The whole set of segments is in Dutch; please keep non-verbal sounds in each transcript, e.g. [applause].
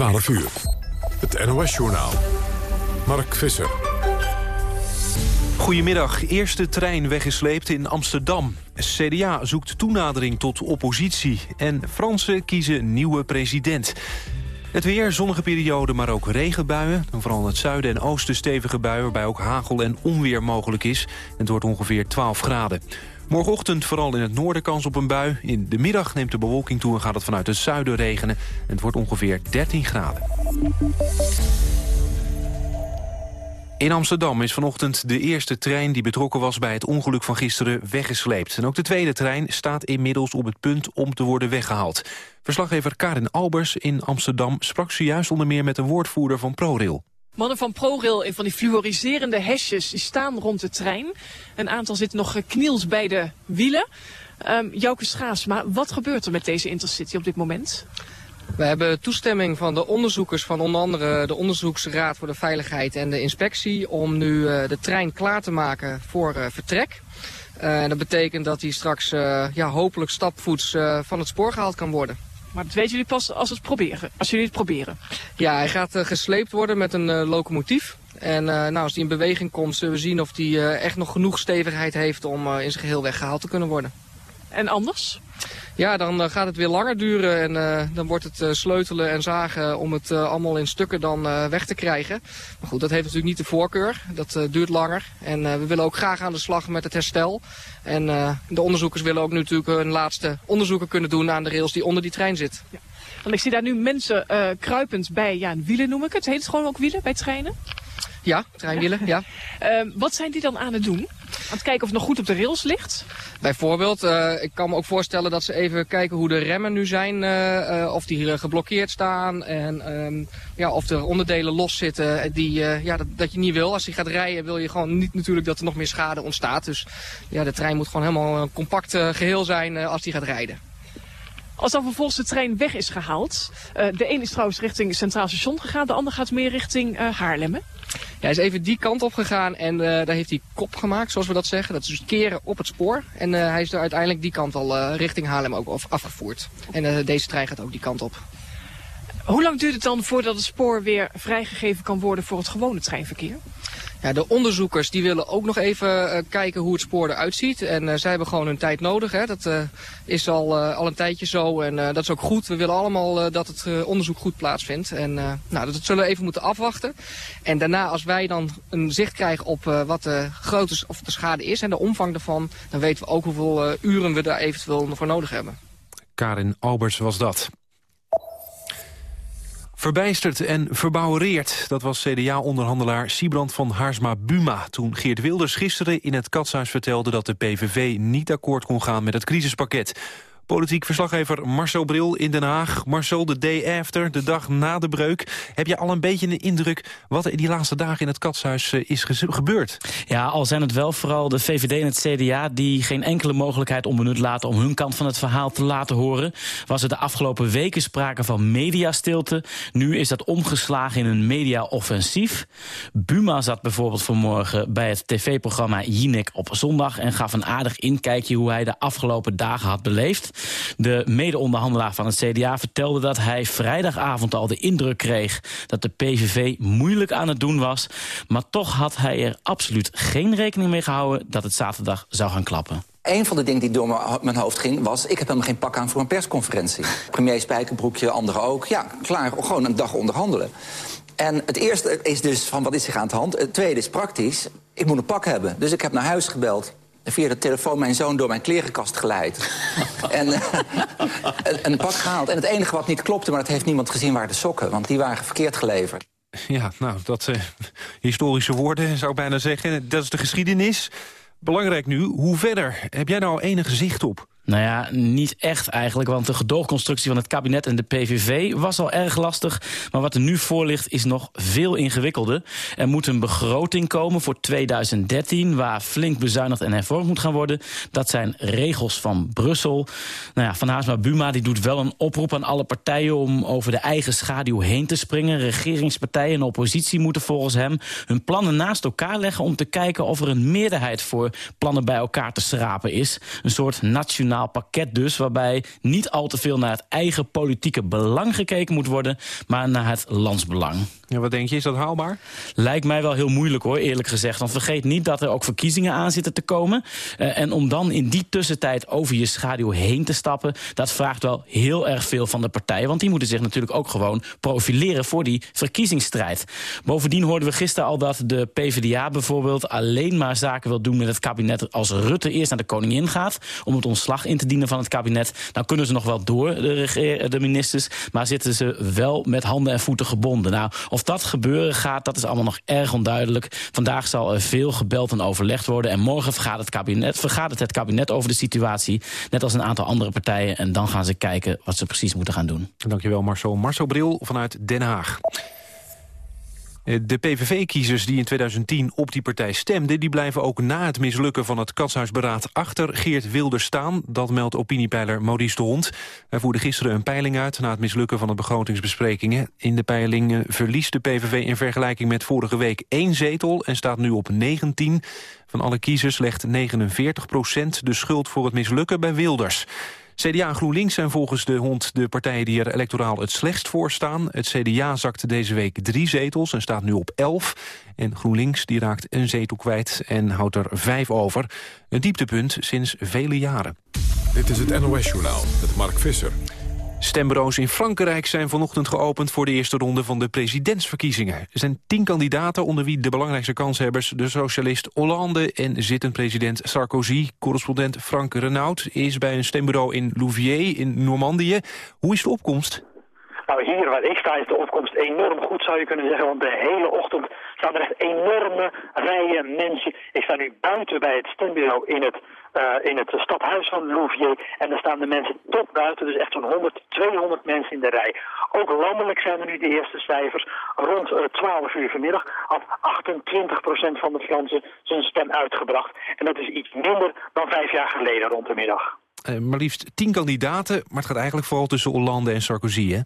12 uur. Het NOS-journaal. Mark Visser. Goedemiddag. Eerste trein weggesleept in Amsterdam. CDA zoekt toenadering tot oppositie. En Fransen kiezen nieuwe president. Het weer, zonnige periode, maar ook regenbuien. Vooral in het zuiden en oosten stevige buien... waarbij ook hagel en onweer mogelijk is. Het wordt ongeveer 12 graden. Morgenochtend vooral in het noorden kans op een bui. In de middag neemt de bewolking toe en gaat het vanuit het zuiden regenen. Het wordt ongeveer 13 graden. In Amsterdam is vanochtend de eerste trein die betrokken was bij het ongeluk van gisteren weggesleept. En ook de tweede trein staat inmiddels op het punt om te worden weggehaald. Verslaggever Karin Albers in Amsterdam sprak zojuist onder meer met een woordvoerder van ProRail. Mannen van ProRail in van die fluoriserende hesjes die staan rond de trein. Een aantal zitten nog geknield bij de wielen. Um, Jouke maar wat gebeurt er met deze Intercity op dit moment? We hebben toestemming van de onderzoekers van onder andere de Onderzoeksraad voor de Veiligheid en de Inspectie om nu uh, de trein klaar te maken voor uh, vertrek. Dat betekent dat hij straks ja, hopelijk stapvoets van het spoor gehaald kan worden. Maar dat weten jullie pas als, het proberen, als jullie het proberen? Ja, hij gaat gesleept worden met een locomotief. En nou, als die in beweging komt, zullen we zien of die echt nog genoeg stevigheid heeft om in zijn geheel weggehaald te kunnen worden. En anders? Ja, dan uh, gaat het weer langer duren en uh, dan wordt het uh, sleutelen en zagen om het allemaal in stukken dan weg te krijgen. Maar goed, dat heeft natuurlijk niet de voorkeur. Dat duurt langer en we willen ook graag aan de slag met het herstel. En de onderzoekers willen ook nu natuurlijk hun laatste onderzoeken kunnen doen aan de rails die onder die trein zit. Ja. Want ik zie daar nu mensen kruipend bij, ja, wielen noem ik het. Heet het gewoon ook wielen bij treinen? Ja, treinwielen, ja. [laughs] Ehm, wat zijn die dan aan het doen? Aan het kijken of het nog goed op de rails ligt? Bijvoorbeeld, uh, ik kan me ook voorstellen dat ze even kijken hoe de remmen nu zijn. Uh, uh, of die geblokkeerd staan en um, ja, of er onderdelen los zitten die, ja, dat, dat, je niet wil. Als je gaat rijden wil je gewoon niet natuurlijk dat er nog meer schade ontstaat. Dus ja, de trein moet gewoon helemaal een compact geheel zijn als die gaat rijden. Als dan vervolgens de trein weg is gehaald. de een is trouwens richting Centraal Station gegaan. De ander gaat meer richting Haarlem. Hè? Ja, hij is even die kant op gegaan en uh, daar heeft hij kop gemaakt, zoals we dat zeggen. Dat is dus keren op het spoor. En uh, hij is er uiteindelijk die kant al uh, richting Haarlem ook afgevoerd. En deze trein gaat ook die kant op. Hoe lang duurt het dan voordat het spoor weer vrijgegeven kan worden voor het gewone treinverkeer? Ja, de onderzoekers die willen ook nog even uh, kijken hoe het spoor eruit ziet. En uh, zij hebben gewoon hun tijd nodig. Hè. Dat uh, is al, al een tijdje zo en dat is ook goed. We willen allemaal dat het onderzoek goed plaatsvindt. En nou, dat zullen we even moeten afwachten. En daarna als wij dan een zicht krijgen op wat de grootte of de schade is en de omvang daarvan... dan weten we ook hoeveel uren we daar eventueel voor nodig hebben. Karin Albers was dat. Verbijsterd en verbouwereerd, dat was CDA-onderhandelaar Siebrand van Haarsma-Buma... toen Geert Wilders gisteren in het Katshuis vertelde dat de PVV niet akkoord kon gaan met het crisispakket. Politiek verslaggever Marcel Bril in Den Haag. Marcel, de day after, de dag na de breuk. Heb je al een beetje een indruk wat er in die laatste dagen in het katshuis eh, is gebeurd? Ja, al zijn het wel vooral de VVD en het CDA... die geen enkele mogelijkheid onbenut laten om hun kant van het verhaal te laten horen. Was er de afgelopen weken sprake van mediastilte. Nu is dat omgeslagen in een mediaoffensief. Buma zat bijvoorbeeld vanmorgen bij het tv-programma Jinek op zondag... en gaf een aardig inkijkje hoe hij de afgelopen dagen had beleefd. De mede-onderhandelaar van het CDA vertelde dat hij vrijdagavond al de indruk kreeg... dat de PVV moeilijk aan het doen was. Maar toch had hij er absoluut geen rekening mee gehouden... dat het zaterdag zou gaan klappen. Een van de dingen die door mijn hoofd ging was... ik heb helemaal geen pak aan voor een persconferentie. Premier Spijkerbroekje, anderen ook. Ja, klaar, gewoon een dag onderhandelen. En het eerste is dus van wat is zich aan de hand. Het tweede is praktisch. Ik moet een pak hebben. Dus ik heb naar huis gebeld via de telefoon mijn zoon door mijn klerenkast geleid. [laughs] en uh, een, pak gehaald. En het enige wat niet klopte, maar dat heeft niemand gezien, waren de sokken. Want die waren verkeerd geleverd. Ja, nou, dat uh, historische woorden zou ik bijna zeggen. Dat is de geschiedenis. Belangrijk nu, hoe verder? Heb jij nou enig zicht op? Nou ja, niet echt eigenlijk, want de gedoogconstructie van het kabinet en de PVV was al erg lastig. Maar wat er nu voor ligt is nog veel ingewikkelder. Er moet een begroting komen voor 2013 waar flink bezuinigd en hervormd moet gaan worden. Dat zijn regels van Brussel. Nou ja, Van Haasma Buma die doet wel een oproep aan alle partijen om over de eigen schaduw heen te springen. Regeringspartijen en oppositie moeten volgens hem hun plannen naast elkaar leggen om te kijken of er een meerderheid voor plannen bij elkaar te schrapen is. Een soort nationale nationaal pakket dus... waarbij niet al te veel naar het eigen politieke belang gekeken moet worden... maar naar het landsbelang. Ja, wat denk je, is dat haalbaar? Lijkt mij wel heel moeilijk hoor, eerlijk gezegd. Want vergeet niet dat er ook verkiezingen aan zitten te komen. Uh, en om dan in die tussentijd over je schaduw heen te stappen... dat vraagt wel heel erg veel van de partijen. Want die moeten zich natuurlijk ook gewoon profileren voor die verkiezingsstrijd. Bovendien hoorden we gisteren al dat de PvdA bijvoorbeeld... alleen maar zaken wil doen met het kabinet als Rutte eerst naar de koningin gaat... om het ontslag in te dienen van het kabinet. Dan kunnen ze nog wel door, de, de ministers... maar zitten ze wel met handen en voeten gebonden. Nou, of dat gebeuren gaat, dat is allemaal nog erg onduidelijk. Vandaag zal er veel gebeld en overlegd worden... en morgen vergaat het, kabinet, vergaat het, het kabinet over de situatie... net als een aantal andere partijen. En dan gaan ze kijken wat ze precies moeten gaan doen. Dankjewel Marcel. Marcel Bril vanuit Den Haag. Eh, de PVV-kiezers die in 2010 op die partij stemden... die blijven ook na het mislukken van het katshuisberaad achter Geert Wilders staan. Dat meldt opiniepeiler Maurice de Hond. Hij voerde gisteren een peiling uit na het mislukken van de begrotingsbesprekingen. In de peiling verliest de PVV in vergelijking met vorige week één zetel... en staat nu op 19. Van alle kiezers legt 49 procent de schuld voor het mislukken bij Wilders. CDA en GroenLinks zijn volgens de hond de partijen die er electoraal het slechtst voor staan. Het CDA zakte deze week drie zetels en staat nu op elf. En GroenLinks die raakt een zetel kwijt en houdt er vijf over. Een dieptepunt sinds vele jaren. Dit is het NOS Journaal met Mark Visser. Stembureaus in Frankrijk zijn vanochtend geopend voor de eerste ronde van de presidentsverkiezingen. Er zijn tien kandidaten onder wie de belangrijkste kanshebbers de socialist Hollande en zittend president Sarkozy. Correspondent Frank Renaud is bij een stembureau in Louviers in Normandië. Hoe is de opkomst? Nou, hier waar ik sta is de opkomst enorm goed, zou je kunnen zeggen. Want de hele ochtend staan er echt enorme rijen mensen. Ik sta nu buiten bij het stembureau in het uh, in het stadhuis van Louviers. En daar staan de mensen tot buiten, dus echt zo'n 100, 200 mensen in de rij. Ook landelijk zijn er nu de eerste cijfers. Rond uh, 12 uur vanmiddag had 28% van de Fransen zijn stem uitgebracht. En dat is iets minder dan vijf jaar geleden rond de middag. Uh, maar liefst tien kandidaten, maar het gaat eigenlijk vooral tussen Hollande en Sarkozy, hè?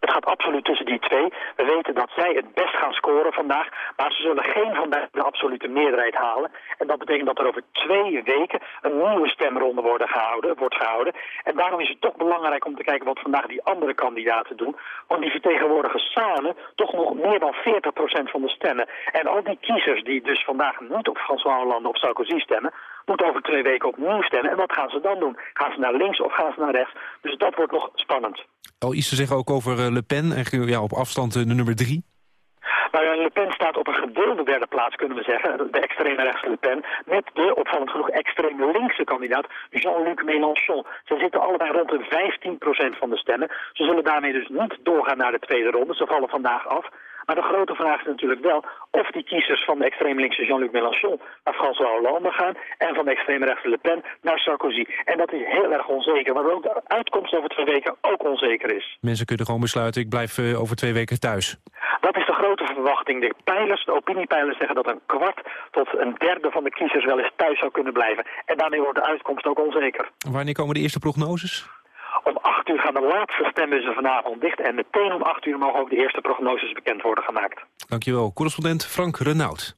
Het gaat absoluut tussen die twee. We weten dat zij het best gaan scoren vandaag, maar ze zullen geen van de absolute meerderheid halen. En dat betekent dat er over twee weken een nieuwe stemronde worden gehouden, wordt gehouden. En daarom is het toch belangrijk om te kijken wat vandaag die andere kandidaten doen. Want die vertegenwoordigen samen toch nog meer dan 40% van de stemmen. En al die kiezers die dus vandaag niet op François Hollande of Sarkozy stemmen, moeten over twee weken opnieuw stemmen. En wat gaan ze dan doen? Gaan ze naar links of gaan ze naar rechts? Dus dat wordt nog spannend. Al iets te zeggen ook over eh, Le Pen, en ja, op afstand eh, de nummer drie? Nou Le Pen staat op een gedeelde derde plaats, kunnen we zeggen. De extreme rechtse Le Pen. Met de, opvallend genoeg, extreme linkse kandidaat Jean-Luc Mélenchon. Ze zitten allebei rond de 15% van de stemmen. Ze zullen daarmee dus niet doorgaan naar de tweede ronde. Ze vallen vandaag af. Maar de grote vraag is natuurlijk wel of die kiezers van de extreem linkse Jean-Luc Mélenchon naar François Hollande gaan en van de extreem rechtse Le Pen naar Sarkozy. En dat is heel erg onzeker, waardoor ook de uitkomst over twee weken ook onzeker is. Mensen kunnen gewoon besluiten, ik blijf uh, over twee weken thuis. Dat is de grote verwachting. De peilers, de opiniepeilers zeggen dat een kwart tot een derde van de kiezers wel eens thuis zou kunnen blijven. En daarmee wordt de uitkomst ook onzeker. Wanneer komen de eerste prognoses? Om 8 uur gaan de laatste stembussen vanavond dicht. En meteen om 8 uur mogen ook de eerste prognoses bekend worden gemaakt. Dankjewel. Correspondent Frank Renaud.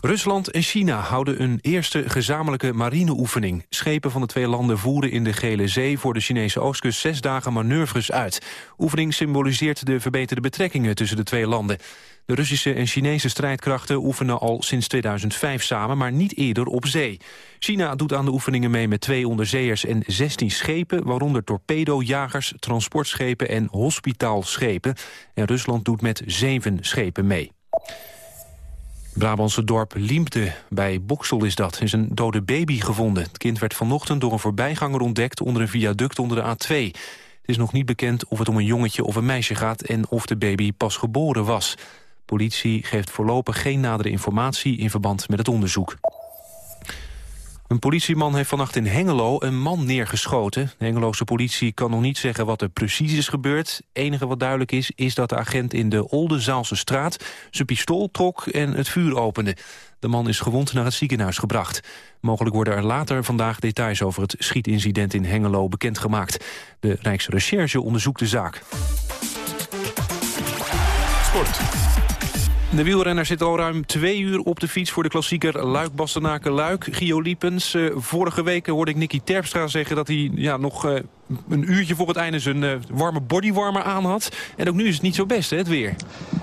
Rusland en China houden een eerste gezamenlijke marineoefening. Schepen van de twee landen voeren in de Gele Zee voor de Chinese oostkust zes dagen manoeuvres uit. Oefening symboliseert de verbeterde betrekkingen tussen de twee landen. De Russische en Chinese strijdkrachten oefenen al sinds 2005 samen, maar niet eerder op zee. China doet aan de oefeningen mee met twee onderzeeërs en 16 schepen, waaronder torpedojagers, transportschepen en hospitaalschepen. En Rusland doet met zeven schepen mee. Brabantse dorp Liemte, bij Boksel is dat, is een dode baby gevonden. Het kind werd vanochtend door een voorbijganger ontdekt onder een viaduct onder de A2. Het is nog niet bekend of het om een jongetje of een meisje gaat en of de baby pas geboren was. Politie geeft voorlopig geen nadere informatie in verband met het onderzoek. Een politieman heeft vannacht in Hengelo een man neergeschoten. De Hengeloze politie kan nog niet zeggen wat er precies is gebeurd. Het enige wat duidelijk is, is dat de agent in de Oldenzaalse straat... zijn pistool trok en het vuur opende. De man is gewond naar het ziekenhuis gebracht. Mogelijk worden er later vandaag details over het schietincident in Hengelo bekendgemaakt. De Rijksrecherche onderzoekt de zaak. Sport. De wielrenner zit al ruim twee uur op de fiets voor de klassieker Luik-Bastenaken-Luik. Gio Liepens, uh, vorige week hoorde ik Nicky Terpstra zeggen dat hij ja, nog uh, een uurtje voor het einde zijn uh, warme bodywarmer aan had. En ook nu is het niet zo best, hè, het weer.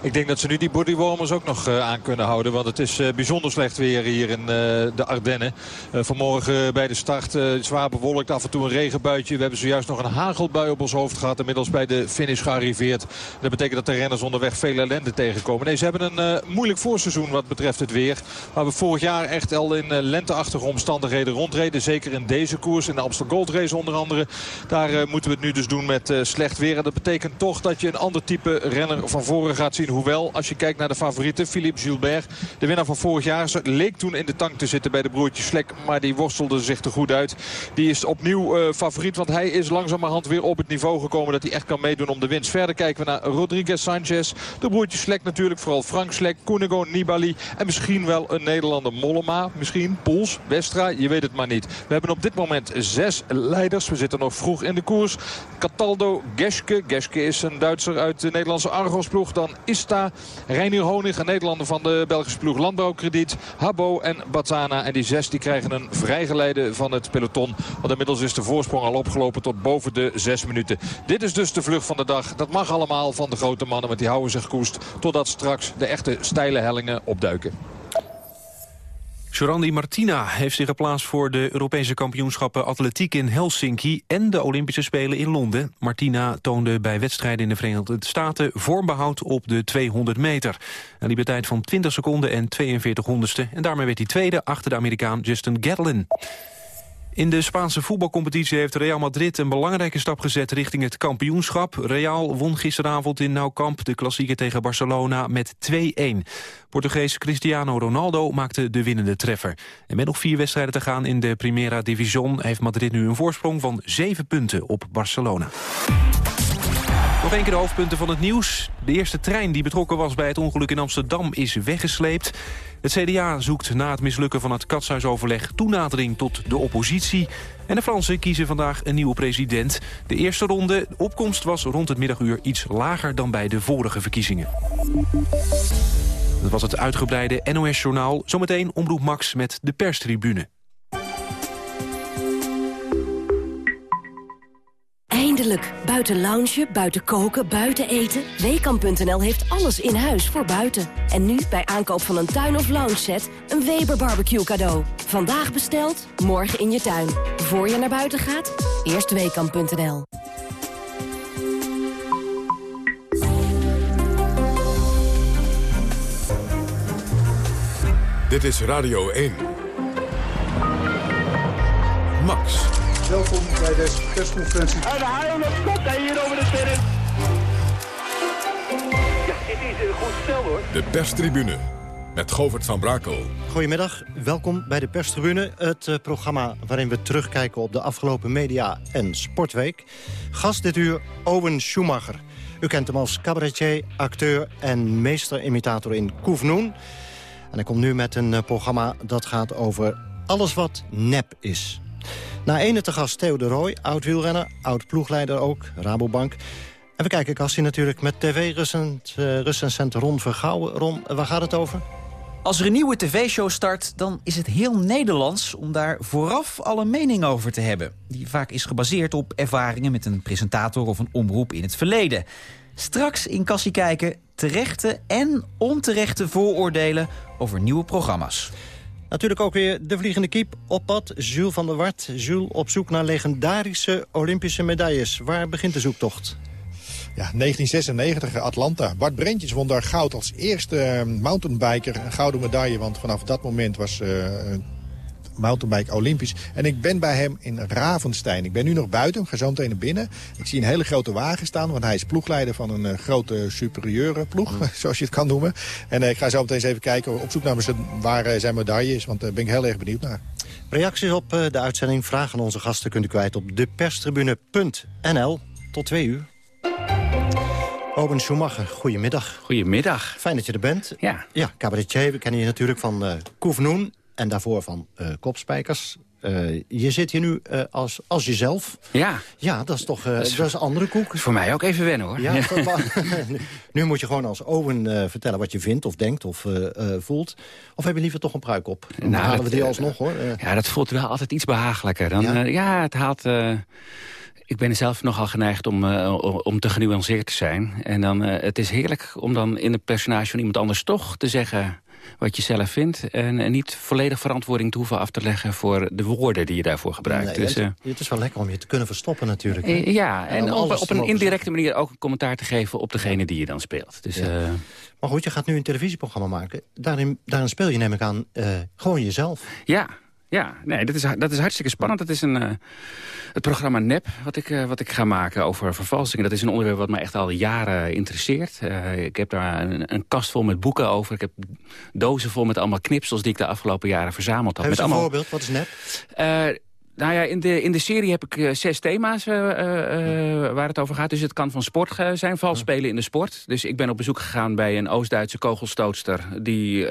Ik denk dat ze nu die bodywarmers ook nog uh, aan kunnen houden. Want het is uh, bijzonder slecht weer hier in de Ardennen. vanmorgen bij de start zwaar bewolkt, af en toe een regenbuitje. We hebben zojuist nog een hagelbui op ons hoofd gehad. Inmiddels bij de finish gearriveerd. Dat betekent dat de renners onderweg veel ellende tegenkomen. Nee, ze hebben een moeilijk voorseizoen wat betreft het weer. Waar we vorig jaar echt al in lenteachtige omstandigheden rondreden. Zeker in deze koers, in de Amstel Gold Race onder andere. Daar uh, moeten we het nu dus doen met uh, slecht weer. En dat betekent toch dat je een ander type renner van voren gaat zien. Hoewel, als je kijkt naar de favorieten, Philippe Gilbert. De winnaar van vorig jaar leek toen in de tank te zitten bij de broertjes Slek. Maar die worstelde zich te goed uit. Die is opnieuw uh, favoriet, want hij is langzamerhand weer op het niveau gekomen... dat hij echt kan meedoen om de winst. Verder kijken we naar Rodriguez Sanchez. De broertjes Slek natuurlijk, vooral Frank Slek, Koenigo, Nibali. En misschien wel een Nederlander Mollema. Misschien Poels, Westra, je weet het maar niet. We hebben op dit moment zes leiders. We zitten nog vroeg de koers. Cataldo, Geske. Geske is een Duitser uit de Nederlandse Argos-ploeg. Dan Ista, Reinier Honig, een Nederlander van de Belgische ploeg Landbouwkrediet. Habo en Batana. En die zes die krijgen een vrijgeleide van het peloton. Want inmiddels is de voorsprong al opgelopen tot boven de zes minuten. Dit is dus de vlucht van de dag. Dat mag allemaal van de grote mannen, want die houden zich koest. Totdat straks de echte steile hellingen opduiken. Jorandi Martina heeft zich geplaatst voor de Europese kampioenschappen atletiek in Helsinki en de Olympische Spelen in Londen. Martina toonde bij wedstrijden in de Verenigde Staten vormbehoud op de 200 meter. Hij liep een tijd van 20 seconden en 42 honderdste en daarmee werd hij tweede achter de Amerikaan Justin Gatlin. In de Spaanse voetbalcompetitie heeft Real Madrid een belangrijke stap gezet richting het kampioenschap. Real won gisteravond in Nou Camp de klassieker tegen Barcelona met 2-1. Portugees Cristiano Ronaldo maakte de winnende treffer. En met nog vier wedstrijden te gaan in de Primera Division heeft Madrid nu een voorsprong van 7 punten op Barcelona. Nog een keer de hoofdpunten van het nieuws. De eerste trein die betrokken was bij het ongeluk in Amsterdam is weggesleept. Het CDA zoekt na het mislukken van het katshuisoverleg toenadering tot de oppositie. En de Fransen kiezen vandaag een nieuwe president. De eerste ronde, de opkomst was rond het middaguur iets lager dan bij de vorige verkiezingen. Dat was het uitgebreide NOS-journaal. Zometeen Omroep Max met de perstribune. Buiten loungen, buiten koken, buiten eten. Weekamp.nl heeft alles in huis voor buiten. En nu bij aankoop van een tuin- of loungeset een Weber barbecue cadeau. Vandaag besteld, morgen in je tuin. Voor je naar buiten gaat, eerst Weekamp.nl. Dit is Radio 1. Max. Welkom bij deze persconferentie. En de haal op hij hier over de terrein. Ja, dit is een goed spel hoor. De perstribune met Govert van Brakel. Goedemiddag, welkom bij de perstribune. Het uh, programma waarin we terugkijken op de afgelopen media- en sportweek. Gast dit uur, Owen Schumacher. U kent hem als cabaretier, acteur en meesterimitator in Koefnoen. En hij komt nu met een uh, programma dat gaat over alles wat nep is. Na ene te gast Theo de Rooij, oud-wielrenner, oud-ploegleider ook, Rabobank. En we kijken Kassie natuurlijk met tv-recensent uh, Ron Vergouwen. Ron, waar gaat het over? Als er een nieuwe tv-show start, dan is het heel Nederlands... om daar vooraf al een mening over te hebben. Die vaak is gebaseerd op ervaringen met een presentator of een omroep in het verleden. Straks in Kassie kijken terechte en onterechte vooroordelen over nieuwe programma's. Natuurlijk ook weer de vliegende kiep op pad. Jules van der Wart. Jules op zoek naar legendarische Olympische medailles. Waar begint de zoektocht? Ja, 1996, Atlanta. Bart Brentjes won daar goud als eerste mountainbiker. Een gouden medaille, want vanaf dat moment was uh, mountainbike olympisch. En ik ben bij hem in Ravenstein. Ik ben nu nog buiten, ik ga zo meteen naar binnen. Ik zie een hele grote wagen staan, want hij is ploegleider van een uh, grote superieure ploeg, mm. [laughs] zoals je het kan noemen. En uh, ik ga zo meteen eens even kijken op zoek naar waar uh, zijn medaille is, want daar ben ik heel erg benieuwd naar. Reacties op de uitzending, vragen aan onze gasten kunt u kwijt op deperstribune.nl. Tot twee uur. Owen Schumacher, goedemiddag. Goedemiddag. Fijn dat je er bent. Ja. Ja, cabaretier, we kennen je natuurlijk van uh, Koefnoen en daarvoor van uh, Kopspijkers. eh, je zit hier nu eh, als, als jezelf. Ja. Ja, dat is toch dat is, dat is een andere koek. Voor mij ook even wennen, hoor. Ja, [laughs] nu, [laughs] nu, moet je gewoon als Owen vertellen wat je vindt of denkt of voelt. Of heb je liever toch een pruik op? Dan nou, halen we die alsnog, hoor. ja, dat voelt wel altijd iets behagelijker. Dan, ja? ja, het haalt ik ben zelf nogal geneigd om, uh, om te genuanceerd te zijn. En dan, uh, het is heerlijk om dan in een personage van iemand anders toch te zeggen wat je zelf vindt. En, en, niet volledig verantwoording te hoeven af te leggen voor de woorden die je daarvoor gebruikt. Nee, dus, het, het, is wel lekker om je te kunnen verstoppen natuurlijk. Uh, ja, en, en op, op een indirecte manier ook een commentaar te geven op degene die je dan speelt. Dus, ja. maar goed, je gaat nu een televisieprogramma maken. Daarin, daarin speel je neem ik aan gewoon jezelf. Ja, ja, nee, dat is, dat is hartstikke spannend. Dat is een, uh, het programma NEP wat ik, uh, wat ik ga maken over vervalsingen. Dat is een onderwerp wat me echt al jaren interesseert. Uh, ik heb daar een, een, kast vol met boeken over. Ik heb dozen vol met allemaal knipsels die ik de afgelopen jaren verzameld had. Geef met een allemaal, voorbeeld, wat is NEP? Nou ja, in de, in de serie heb ik uh, zes thema's uh, uh, waar het over gaat. Dus het kan van sport zijn, vals spelen in de sport. Dus ik ben op bezoek gegaan bij een Oost-Duitse kogelstootster... die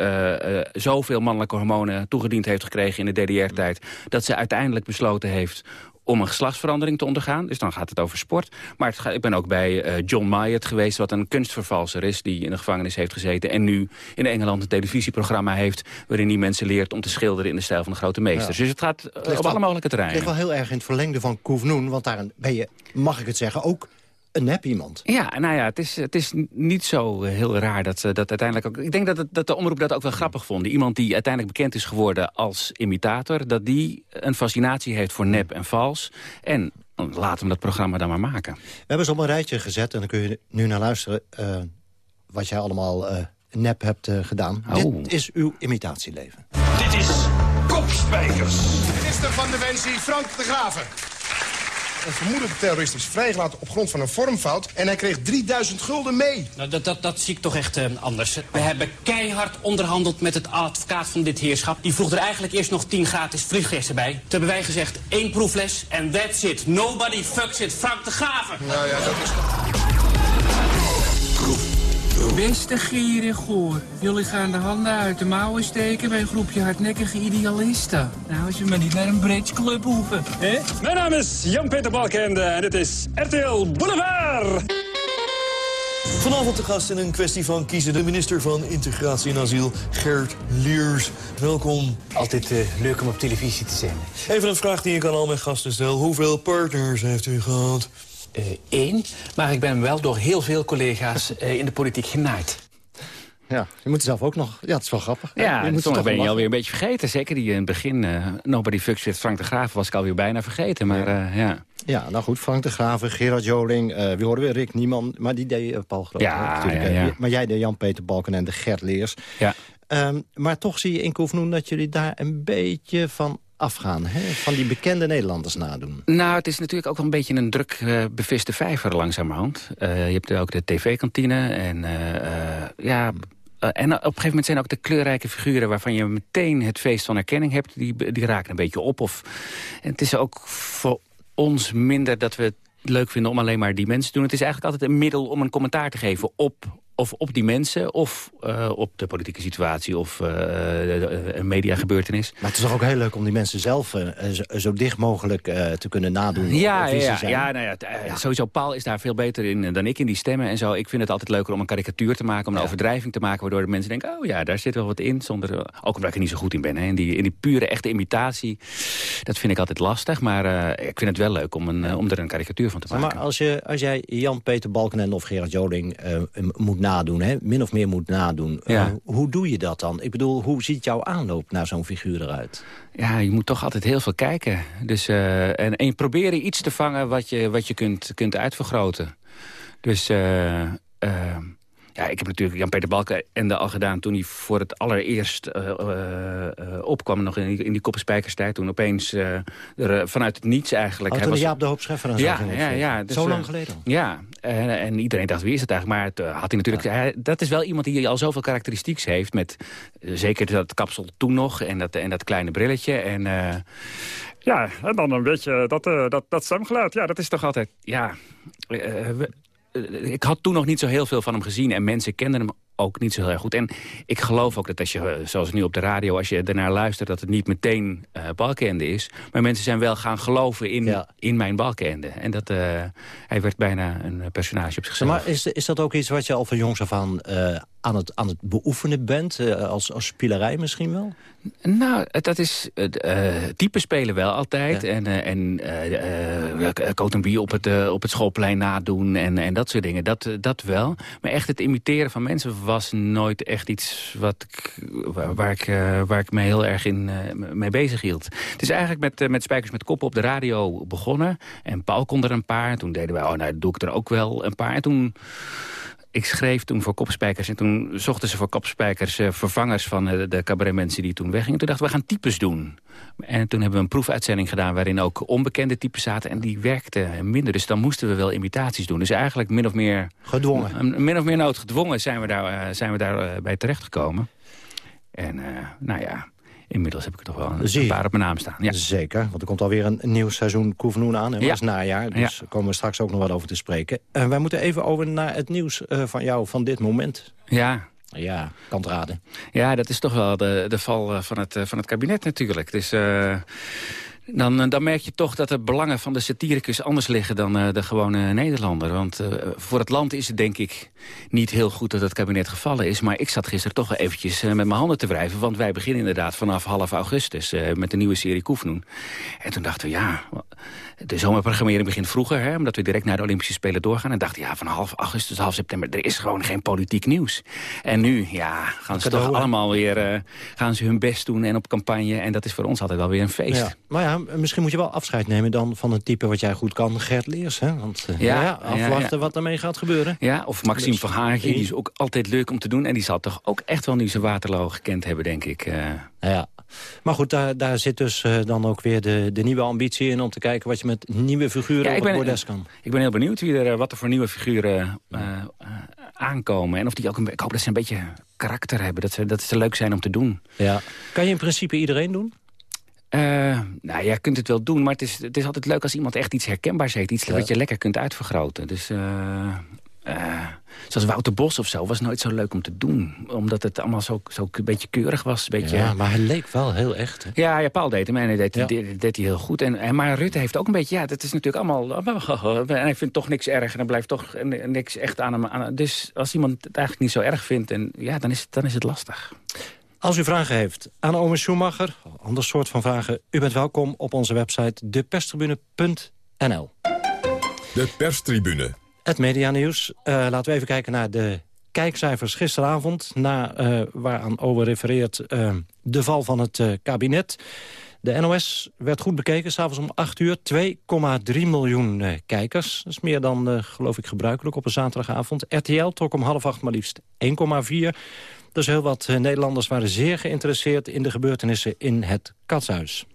zoveel mannelijke hormonen toegediend heeft gekregen in de DDR-tijd... dat ze uiteindelijk besloten heeft om een geslachtsverandering te ondergaan. Dus dan gaat het over sport. Maar het ik ben ook bij uh, John Mayer geweest... wat een kunstvervalser is, die in de gevangenis heeft gezeten... en nu in Engeland een televisieprogramma heeft... waarin die mensen leert om te schilderen in de stijl van de grote meesters. Ja. Dus het gaat uh, het op alle mogelijke terreinen. Het ligt wel heel erg in het verlengde van Koefnoen... want daar ben je, mag ik het zeggen, ook een nep iemand. Ja, nou ja, het is, het is niet zo heel raar dat ze dat uiteindelijk ook... Ik denk dat, het, dat de omroep dat ook wel grappig vond. Iemand die uiteindelijk bekend is geworden als imitator... dat die een fascinatie heeft voor nep en vals. En laten we dat programma dan maar maken. We hebben ze op een rijtje gezet en dan kun je nu naar luisteren... Uh, wat jij allemaal uh, nep hebt uh, gedaan. Oh. Dit is uw imitatieleven. Dit is Kopspijkers. Minister van Defensie Frank de Graven. Een vermoedelijke terrorist is vrijgelaten op grond van een vormfout... en hij kreeg 3000 gulden mee. Nou, dat, dat, dat zie ik toch echt uh, anders. We hebben keihard onderhandeld met het advocaat van dit heerschap. Die vroeg er eigenlijk eerst nog 10 gratis vliegrechten bij. Toen hebben wij gezegd één proefles en that's it. Nobody fucks it. Frank de Gaven. Nou ja, dat is... Beste gierig hoor. Jullie gaan de handen uit de mouwen steken bij een groepje hardnekkige idealisten. Nou, als we maar niet naar een bridge club hoeven, hè? Mijn naam is Jan-Peter Balkende en dit is RTL Boulevard. Vanavond te gast in een kwestie van kiezen de minister van Integratie en Asiel, Gert Liers. Welkom. Altijd uh, leuk om op televisie te zijn. Even een vraag die ik aan al mijn gasten stel. Hoeveel partners heeft u gehad? Eén, uh, maar ik ben wel door heel veel collega's uh, in de politiek genaaid. Ja, je moet zelf ook nog... Ja, het is wel grappig. Ja, je moet soms ben je alweer een beetje vergeten. Zeker die in het begin, uh, Nobody Fucks with Frank de Graaf... was ik alweer bijna vergeten, maar ja. Uh, ja. Ja, nou goed, Frank de Graven, Gerard Joling... Uh, wie hoorden we? Rick Nieman, maar die deed Paul Groot. Ja, ja, ja, Maar jij deed Jan-Peter Balken en de Gert Leers. Ja. Um, maar toch zie je in Koefnoen dat jullie daar een beetje van afgaan. Hè? Van die bekende Nederlanders nadoen. Nou, het is natuurlijk ook wel een beetje een druk uh, beviste vijver langzamerhand. Uh, je hebt ook de tv-kantine en uh, ja... en op een gegeven moment zijn ook de kleurrijke figuren... waarvan je meteen het feest van erkenning hebt... die, die raken een beetje op. Of, het is ook voor ons minder dat we het leuk vinden om alleen maar die mensen te doen. Het is eigenlijk altijd een middel om een commentaar te geven op of op die mensen, of uh, op de politieke situatie... of uh, een mediagebeurtenis. Maar het is toch ook heel leuk om die mensen zelf uh, zo, zo, dicht mogelijk te kunnen nadoen? Ja, ja, ja, nou ja, ja, sowieso Paul is daar veel beter in dan ik in die stemmen en zo. Ik vind het altijd leuker om een karikatuur te maken, om een ja. overdrijving te maken... waardoor de mensen denken, oh ja, daar zit wel wat in. Zonder, ook omdat ik er niet zo goed in ben. Hè. In, die, in die pure, echte imitatie, dat vind ik altijd lastig. Maar ik vind het wel leuk om, een, om er een karikatuur van te maken. Maar als, je, als jij Jan-Peter Balkenende of Gerard Joling moet nadoen, hè, min of meer moet nadoen. Ja. Uh, hoe doe je dat dan? Ik bedoel, hoe ziet jouw aanloop naar zo'n figuur eruit? Ja, je moet toch altijd heel veel kijken. Dus, uh, en, en proberen iets te vangen wat je, wat je kunt, kunt uitvergroten. Dus... Uh, ja, ik heb natuurlijk Jan-Peter Balkenende al gedaan... toen hij voor het allereerst uh, uh, uh, opkwam, nog in die, in die koppenspijkerstijd. Toen opeens er, vanuit het niets eigenlijk... Oh, toen hij was... Jaap de Hoop Scheffer en zo ja, ja, ja, dus, Zo lang geleden? Ja, en, en, iedereen dacht, wie is het eigenlijk? Maar het, had hij natuurlijk... Ja. Hij, dat is wel iemand die al zoveel karakteristieks heeft... met zeker dat kapsel toen nog en dat, en dat kleine brilletje. En ja, en dan een beetje dat, dat, dat stemgeluid. Ja, dat is toch altijd... Ja, ik had toen nog niet zo heel veel van hem gezien. En mensen kenden hem ook niet zo heel erg goed. En ik geloof ook dat als je, eh, zoals nu op de radio... als je ernaar luistert, dat het niet meteen uh, balkende is. Maar mensen zijn wel gaan geloven in, in mijn balkende. En dat, uh, hij werd bijna een personage op zichzelf. Maar is, is dat ook iets wat je al van jongs af aan aan het, aan het beoefenen bent? Als, als spielerij misschien wel? Nou, dat is... Type spelen wel altijd. Ja. En, en uh, op het, op het schoolplein nadoen en, en dat soort dingen. Dat, dat wel. Maar echt het imiteren van mensen was nooit echt iets wat waar, waar, ik, waar ik me heel erg in, mee bezig hield. Het is eigenlijk met, met Spijkers met Koppen op de radio begonnen. En Paul kon er een paar. Toen deden wij, oh nou, doe ik er ook wel een paar. En toen ik schreef toen voor kopspijkers. En toen zochten ze voor kopspijkers uh, vervangers van uh, de cabaretmensen die toen weggingen. Toen dachten we, we gaan types doen. En toen hebben we een proefuitzending gedaan waarin ook onbekende types zaten. En die werkten minder. Dus dan moesten we wel imitaties doen. Dus eigenlijk min of meer... Gedwongen. Min of meer noodgedwongen zijn we daar, uh, zijn we daar bij terechtgekomen. En nou ja, Inmiddels heb ik er toch wel een, een paar op mijn naam staan. Ja. Zeker, want er komt alweer een nieuw seizoen Koevenoen aan. Het ja. was najaar, dus daar komen we straks ook nog wat over te spreken. En wij moeten even over naar het nieuws uh, van jou van dit moment. Ja, ja, kan het raden. Ja, dat is toch wel de, de val van het, van het kabinet natuurlijk. Dus... Uh, dan, eh, dan merk je toch dat de belangen van de satiricus anders liggen dan uh, de gewone Nederlander. Want uh, voor het land is het denk ik niet heel goed dat het kabinet gevallen is. Maar ik zat gisteren toch eventjes met mijn handen te wrijven. Want wij beginnen inderdaad vanaf half augustus met de nieuwe serie Koefnoen. En toen dachten we, ja, de zomerprogrammering begint vroeger, hè, omdat we direct naar de Olympische Spelen doorgaan. En dachten, ja, van half augustus, half september, er is gewoon geen politiek nieuws. En nu, ja, gaan ze toch allemaal weer, uh, gaan ze hun best doen en op campagne. En dat is voor ons altijd wel weer een feest. Ja. Maar ja, misschien moet je wel afscheid nemen dan van het type wat jij goed kan, Gert Leers. Hè? Want uh, ja, ja, afwachten wat ermee gaat gebeuren. Ja, of Maxime dus, van Haagje, die is ook altijd leuk om te doen. En die zal toch ook echt wel nu zijn Waterloo gekend hebben, denk ik. Uh, ja, maar goed, daar, daar zit dus uh, dan ook weer de, de nieuwe ambitie in... om te kijken wat je met nieuwe figuren ja, op het bordes kan. Ik ben heel benieuwd wie er, wat er voor nieuwe figuren uh, aankomen. En of die ook een, ik hoop dat ze een beetje karakter hebben. Dat ze, dat ze leuk zijn om te doen. Ja. Kan je in principe iedereen doen? Uh, nou, jij kunt het wel doen, maar het is, het is altijd leuk als iemand echt iets herkenbaars heeft. Iets ja. wat je lekker kunt uitvergroten. Dus uh, uh, zoals Wouter Bos of zo was nooit zo leuk om te doen. Omdat het allemaal zo, zo een beetje keurig was. Een beetje, ja, maar hij leek wel heel echt. Hè? Ja, ja, Paul deed hem en hij deed, ja. deed, deed, hij heel goed. En, en, maar Rutte heeft ook een beetje, ja, dat is natuurlijk allemaal... [laughs] En hij vindt toch niks erg en er blijft toch niks echt aan hem... Aan, dus als iemand het eigenlijk niet zo erg vindt, en, ja, dan, is het, dan is het lastig. Als u vragen heeft aan Ome Schumacher, ander soort van vragen... u bent welkom op onze website deperstribune.nl. De perstribune. Het medianieuws. Uh, laten we even kijken naar de kijkcijfers gisteravond... Na, uh, waaraan Owe refereert uh, de val van het kabinet. De NOS werd goed bekeken, s'avonds om 8 uur. 2,3 miljoen kijkers. Dat is meer dan, geloof ik, gebruikelijk op een zaterdagavond. RTL trok om half acht maar liefst 1,4. Dus heel wat Nederlanders waren zeer geïnteresseerd... in de gebeurtenissen in het katshuis.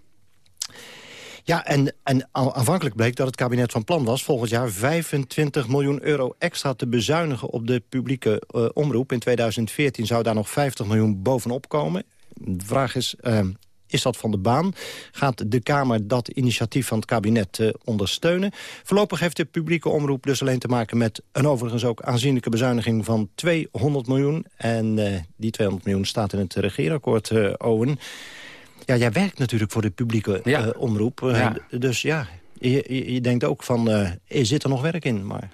Ja, en, en aanvankelijk bleek dat het kabinet van plan was... volgend jaar 25 miljoen euro extra te bezuinigen op de publieke uh, omroep. In 2014 zou daar nog 50 miljoen bovenop komen. De vraag is, uh, is dat van de baan? Gaat de Kamer dat initiatief van het kabinet uh, ondersteunen? Voorlopig heeft de publieke omroep dus alleen te maken met... een overigens ook aanzienlijke bezuiniging van 200 miljoen. En die 200 miljoen staat in het regeerakkoord, Owen... Ja, jij werkt natuurlijk voor de publieke ja. uh, omroep. Ja. Dus ja, je, je, denkt ook van, uh, zit er nog werk in? Maar...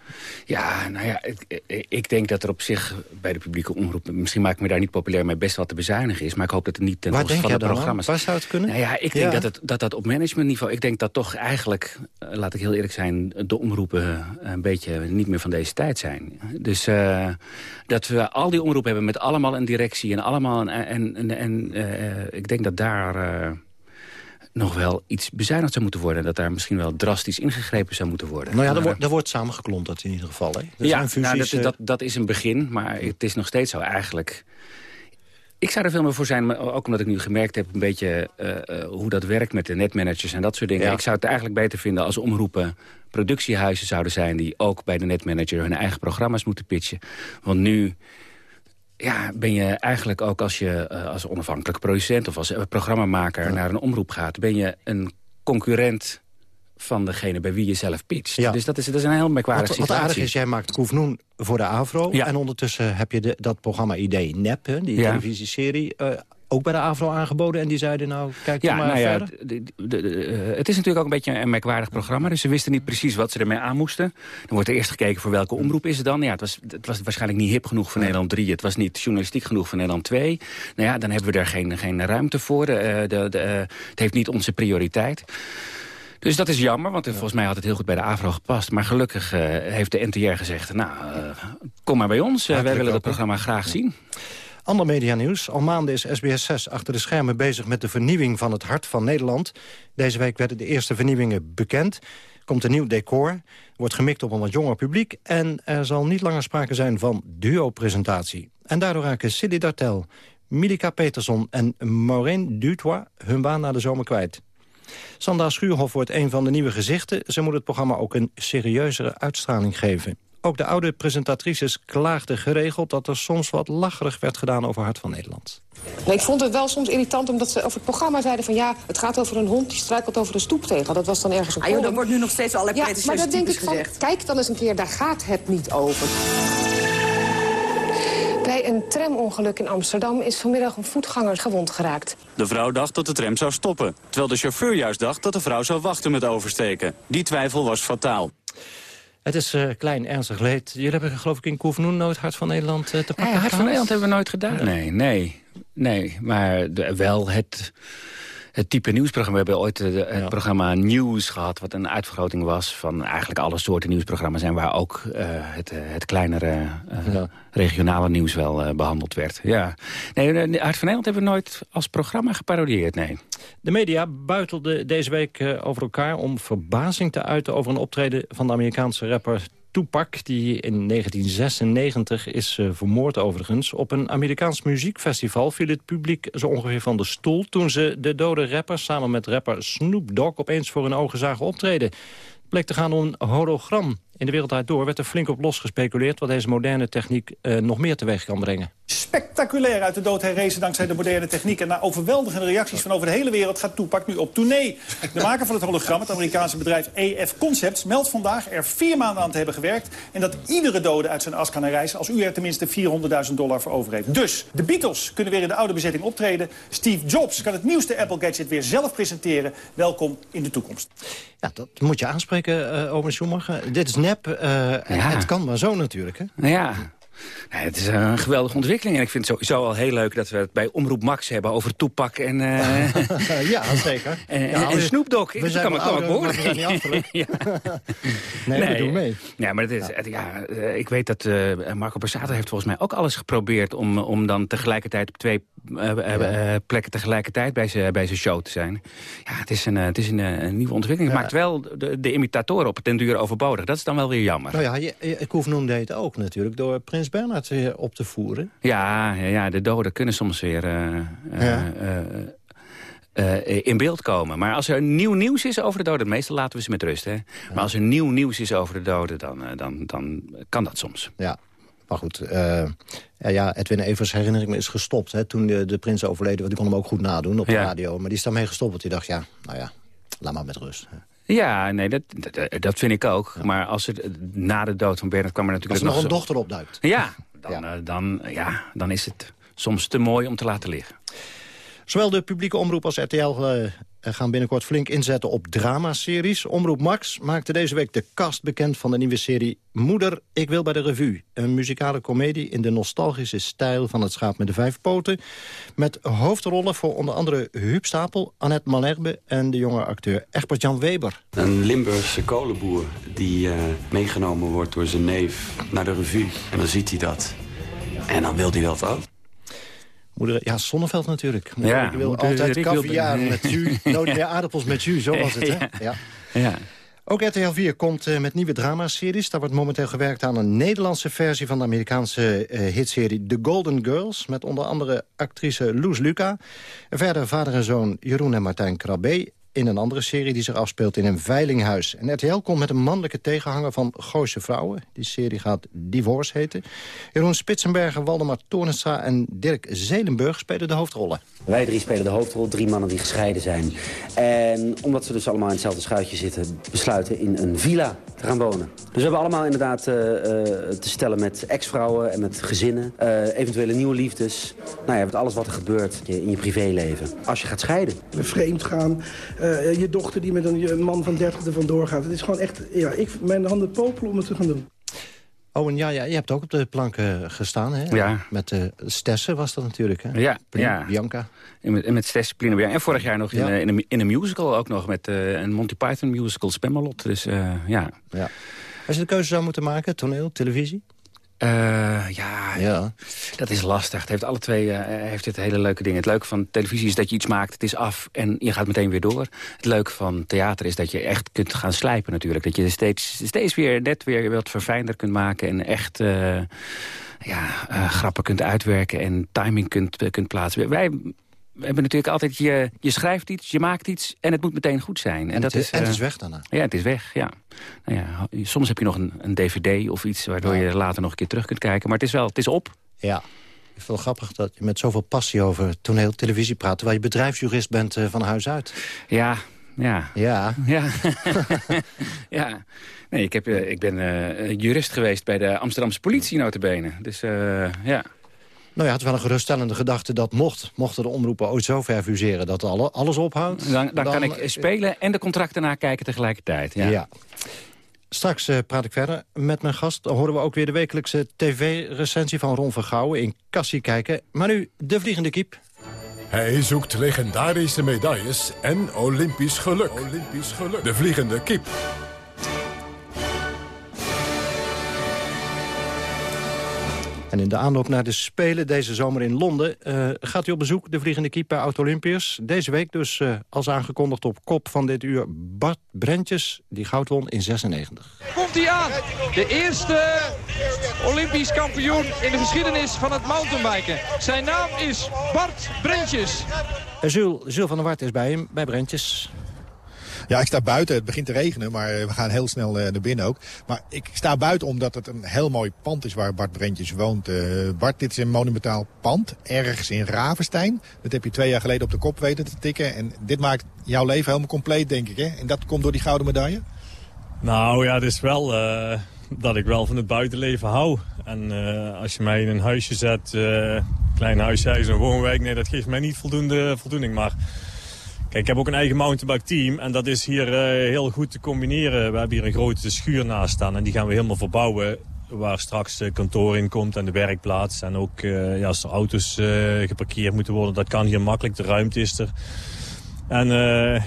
Ja, nou ja, ik, ik, denk dat er op zich bij de publieke omroep... misschien maak ik me daar niet populair mee best wat te bezuinigen is... maar ik hoop dat het niet ten koste van de programma's... Waar zou het kunnen? Nou ja, ik denk ja. Dat, het, dat dat op managementniveau... ik denk dat toch eigenlijk, laat ik heel eerlijk zijn... de omroepen een beetje niet meer van deze tijd zijn. Dus uh, dat we al die omroepen hebben met allemaal een directie... en allemaal een... en, en, en uh, ik denk dat daar nog wel iets bezuinigd zou moeten worden. En dat daar misschien wel drastisch ingegrepen zou moeten worden. Nou ja, er, wordt, er wordt samengeklonterd in ieder geval. Hè? ja, fusies, nou, dat, dat, dat, is een begin. Maar het is nog steeds zo eigenlijk... Ik zou er veel meer voor zijn, maar ook omdat ik nu gemerkt heb... een beetje uh, uh, hoe dat werkt met de netmanagers en dat soort dingen. Ja. Ik zou het eigenlijk beter vinden als omroepen productiehuizen zouden zijn... die ook bij de netmanager hun eigen programma's moeten pitchen. Want nu ja, ben je eigenlijk ook als je uh, als onafhankelijke producent... of als programmamaker naar een omroep gaat... ben je een concurrent van degene bij wie je zelf pitcht. Ja. Dus dat is, dat is een heel merkwaardige Wat, wat situatie. aardig is, jij maakt Koefnoen voor de AVRO. En ondertussen heb je de, dat programma Idee Nep, hè, die televisieserie... eh, ook bij de AVRO aangeboden. En die zeiden nou, kijk Ja, maar nou ja, verder. de- de- de- de- eh, het is natuurlijk ook een beetje een merkwaardig programma. Dus ze wisten niet precies wat ze ermee aan moesten. Dan wordt er eerst gekeken voor welke omroep is het dan. Ja, het, was, het was waarschijnlijk niet hip genoeg voor Nederland 3. Het was niet journalistiek genoeg voor Nederland 2. Nou ja, dan hebben we daar geen, geen ruimte voor. Eh, eh, het heeft niet onze prioriteit. Dus dat is jammer, want volgens mij had het heel goed bij de AVRO gepast. Maar gelukkig heeft de NTR gezegd... nou, kom maar bij ons. Wij willen dat programma graag zien. Ander medianieuws. Al maanden is SBS 6 achter de schermen bezig met de vernieuwing van het hart van Nederland. Deze week werden de eerste vernieuwingen bekend. Komt een nieuw decor, wordt gemikt op een wat jonger publiek... en er zal niet langer sprake zijn van duo-presentatie. En daardoor raken Sidney Dartel, Milika Peterson en Maureen Dutois... hun baan na de zomer kwijt. Sandra Schuurhof wordt een van de nieuwe gezichten. Ze moet het programma ook een serieuzere uitstraling geven. Ook de oude presentatrices klaagden geregeld... dat er soms wat lacherig werd gedaan over Hart van Nederland. Nee, ik vond het wel soms irritant omdat ze over het programma zeiden van... ja, het gaat over een hond die struikelt over de stoeptegel. Dat was dan ergens een Ah, joh, er wordt nu nog steeds allerlei Ja, maar dan denk ik van, gezegd. kijk dan eens een keer, daar gaat het niet over. Bij een tramongeluk in Amsterdam is vanmiddag een voetganger gewond geraakt. De vrouw dacht dat de tram zou stoppen. Terwijl de chauffeur juist dacht dat de vrouw zou wachten met oversteken. Die twijfel was fataal. Het is eh, klein, ernstig leed. Jullie hebben geloof ik in Koefnoen nooit Hart van Nederland eh, te pakken Hart van? Nederland hebben we nooit gedaan. Nee, nee. Nee, maar de- wel het, het type nieuwsprogramma. We hebben ooit eh, de- het programma Nieuws gehad... wat een uitvergroting was van eigenlijk alle soorten nieuwsprogramma's... en waar ook eh, het, eh, het kleinere regionale nieuws wel eh, behandeld werd. Ja. Nee, Hart van Nederland hebben we nooit als programma geparodieerd, nee. De media buitelden deze week over elkaar om verbazing te uiten over een optreden van de Amerikaanse rapper Tupac, die in 1996 is eh, vermoord overigens. Op een Amerikaans muziekfestival viel het publiek zo ongeveer van de stoel... toen ze de dode rapper samen met rapper Snoop Dogg opeens voor hun ogen zagen optreden. Het bleek te gaan om een hologram. In de wereld uit door werd er flink op losgespeculeerd... wat deze moderne techniek eh, nog meer teweeg kan brengen. spectaculair uit de dood herrezen dankzij de moderne techniek. En na overweldigende reacties van over de hele wereld gaat Tupac nu op tournee. De maker van het hologram, het Amerikaanse bedrijf EF Concepts... meldt vandaag er vier maanden aan te hebben gewerkt... en dat iedere dode uit zijn as kan herrijzen... als u er tenminste 400.000 dollar voor over heeft. Dus, de Beatles kunnen weer in de oude bezetting optreden. Steve Jobs kan het nieuwste Apple-gadget weer zelf presenteren. Welkom in de toekomst. Ja, dat moet je aanspreken, Owen Schumacher. Dit is nep. eh, Het kan maar zo natuurlijk, hè? Nou ja, Nee, het is een geweldige ontwikkeling. En ik vind het sowieso al heel leuk dat we het bij Omroep Max hebben over Toepak en... eh, [laughs] ja, zeker. [laughs] En, Ja, en, en we- Snoop Dogg. we Dat zijn kan me we zijn niet achterlijk. [laughs] ja. Nee, we doen mee. Ja, maar het is, het- ja, eh, ik weet dat eh, Marco Borsato heeft volgens mij ook alles geprobeerd... om, om dan tegelijkertijd op twee plekken tegelijkertijd bij zijn bij zijn show te zijn. Ja, het is een, het is een, een nieuwe ontwikkeling. Het maakt wel de, de imitatoren op den duur overbodig. Dat is dan wel weer jammer. Nou ja, je, je, Koefnoen deed het ook natuurlijk door Prins Bernhard weer op te voeren. Ja, ja, ja, de doden kunnen soms weer eh, eh, Ja. eh, eh, in beeld komen. Maar als er nieuw nieuws is over de doden... meestal laten we ze met rust, hè. Maar als er nieuw nieuws is over de doden, dan, eh, dan, dan kan dat soms. Ja, maar goed. eh, ja, Edwin Evers, herinner ik me, is gestopt hè, toen de, de prins overleden. Want die kon hem ook goed nadoen op de Ja. radio. Maar die is daarmee gestopt, want die dacht, ja, nou ja, laat maar met rust. Ja, nee, dat, dat, dat vind ik ook. Maar als het, na de dood van Bernard kwam er Als natuurlijk er nog een dochter opduikt. Ja, dan, eh, dan, ja, dan is het soms te mooi om te laten liggen. Zowel de publieke omroep als RTL eh, gaan binnenkort flink inzetten op dramaseries. Omroep Max maakte deze week de cast bekend van de nieuwe serie Moeder, ik wil bij de revue. Een muzikale komedie in de nostalgische stijl van het schaap met de vijf poten. Met hoofdrollen voor onder andere Huub Stapel, Annette Malherbe en de jonge acteur Egbert-Jan Weber. Een Limburgse kolenboer die eh, meegenomen wordt door zijn neef naar de revue. En dan ziet hij dat. En dan wil hij dat ook. Moeder, ja, Sonneveld natuurlijk. Moeder, Ja, ik wil moeder, altijd caviar met jus. Nooit meer aardappels met jus, zo was het, hè? [laughs] Ja. Ja. Ja. Ook RTL 4 komt eh, met nieuwe dramaseries. Daar wordt momenteel gewerkt aan een Nederlandse versie... van de Amerikaanse eh, hitserie The Golden Girls... met onder andere actrice Loes Luca. Verder vader en zoon Jeroen en Martijn Krabbe. In een andere serie die zich afspeelt in een veilinghuis. En RTL komt met een mannelijke tegenhanger van Gooise Vrouwen. Die serie gaat Divorce heten. Jeroen Spitsenberger, Waldemar Toornstra en Dirk Zelenburg spelen de hoofdrollen. Wij drie spelen de hoofdrol, drie mannen die gescheiden zijn. En omdat we dus allemaal in hetzelfde schuitje zitten... besluiten in een villa te gaan wonen. Dus we hebben allemaal inderdaad uh, uh, te stellen met ex-vrouwen en met gezinnen. Uh, eventuele nieuwe liefdes. Nou ja, met alles wat er gebeurt in je privéleven. Als je gaat scheiden. Vreemd gaan. Je dochter die met een, een man van 30 er vandoor gaat. Het is gewoon echt... Ja, ik, mijn handen popelen om het te gaan doen. Oh, en ja, ja, je hebt ook op de planken gestaan, hè? Ja. Met uh, Stessen was dat natuurlijk, hè? Ja, Plin, ja. Bianca. En met, met Stesse, Plina Bianca. En vorig jaar nog in, Ja. uh, in, een, in een musical ook nog. Met uh, een Monty Python musical, Spamalot. Dus uh, ja. ja. Als je de keuze zou moeten maken, toneel, televisie? Uh, ja, ja, dat is lastig. Het heeft alle twee uh, heeft het hele leuke dingen. Het leuke van televisie is dat je iets maakt, het is af en je gaat meteen weer door. Het leuke van theater is dat je echt kunt gaan slijpen natuurlijk. Dat je steeds, steeds weer net weer wat verfijnder kunt maken en echt uh, ja, grappen kunt uitwerken en timing kunt, kunt plaatsen. Wij we hebben natuurlijk altijd, je, je schrijft iets, je maakt iets en het moet meteen goed zijn. En, en dat het, is, en het is weg daarna. Ja, het is weg, ja. Nou ja soms heb je nog een, een dvd of iets waardoor ja. je later nog een keer terug kunt kijken. Maar het is wel, het is op. Ja. Ik vind het wel grappig dat je met zoveel passie over toneel, televisie praat... terwijl je bedrijfsjurist bent uh, van huis uit. Ja, ja. Ja. [laughs] Ja. [laughs] ja. Nee, ik, heb, uh, ik ben uh, jurist geweest bij de Amsterdamse politie notabene. Dus ja... Nou ja, het is wel een geruststellende gedachte dat mocht, mochten de omroepen ooit zo ver fuseren dat alle, alles ophoudt. Dan, dan, dan, kan ik spelen en de contracten nakijken tegelijkertijd. Ja. ja. Straks uh, praat ik verder met mijn gast. Dan horen we ook weer de wekelijkse tv-recensie van Ron Vergouwen in Cassie kijken. Maar nu de vliegende kiep. Hij zoekt legendarische medailles en Olympisch geluk. Olympisch geluk. De vliegende kiep. En in de aanloop naar de Spelen deze zomer in Londen... Uh, gaat hij op bezoek, de vliegende keeper bij Oud-Olympiërs. Deze week dus, uh, als aangekondigd op kop van dit uur... Bart Brentjes, die goud won in 96. Komt hij aan, de eerste Olympisch kampioen... in de geschiedenis van het mountainbiken. Zijn naam is Bart Brentjes. Uh, Jules, Jules van der Wart is bij hem, bij Brentjes. Ja, ik sta buiten. Het begint te regenen, maar we gaan heel snel naar binnen ook. Maar ik sta buiten omdat het een heel mooi pand is waar Bart Brentjes woont. Uh, Bart, dit is een monumentaal pand, ergens in Ravenstein. Dat heb je twee jaar geleden op de kop weten te tikken. En dit maakt jouw leven helemaal compleet, denk ik. Hè? En dat komt door die gouden medaille? Nou ja, het is wel uh, dat ik wel van het buitenleven hou. En uh, als je mij in een huisje zet, klein huisje, huis, een woonwijk... nee, dat geeft mij niet voldoende voldoening, maar... Ik heb ook een eigen mountainbike team en dat is hier uh, heel goed te combineren. We hebben hier een grote schuur naast staan en die gaan we helemaal verbouwen. Waar straks de kantoor in komt en de werkplaats. En ook uh, ja, als er auto's geparkeerd moeten worden, dat kan hier makkelijk. De ruimte is er. En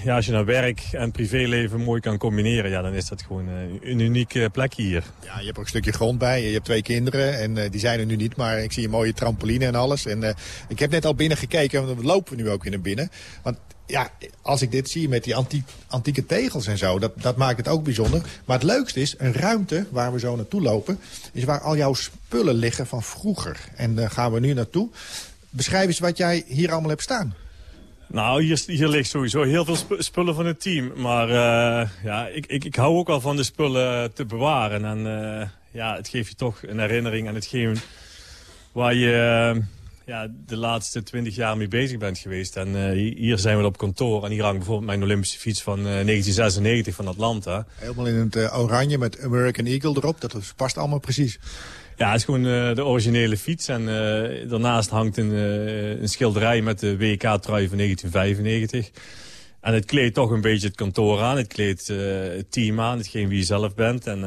ja, als je nou werk en privéleven mooi kan combineren, ja, dan is dat gewoon een unieke plek hier. Ja, je hebt ook een stukje grond bij. Je hebt twee kinderen en die zijn er nu niet, maar ik zie een mooie trampoline en alles. En ik heb net al binnen gekeken en we lopen nu ook naar binnen. Want ja, als ik dit zie met die antiek, antieke tegels en zo, dat, dat maakt het ook bijzonder. Maar het leukste is, een ruimte waar we zo naartoe lopen, is waar al jouw spullen liggen van vroeger. En daar gaan we nu naartoe. Beschrijf eens wat jij hier allemaal hebt staan. Nou, hier, hier ligt sowieso heel veel spullen van het team. Maar uh, ja, ik, ik, ik hou ook al van de spullen te bewaren. En uh, ja, het geeft je toch een herinnering aan hetgeen waar je... Ja, de laatste twintig jaar mee bezig bent geweest. En uh, hier zijn we op kantoor. En hier hangt bijvoorbeeld mijn Olympische fiets van uh, 1996 van Atlanta. Helemaal in het uh, oranje met American Eagle erop. Dat past allemaal precies. Ja, het is gewoon de originele fiets. En daarnaast hangt een, een, schilderij met de WK-trui van 1995. En het kleedt toch een beetje het kantoor aan. Het kleedt het team aan, hetgeen wie je zelf bent. En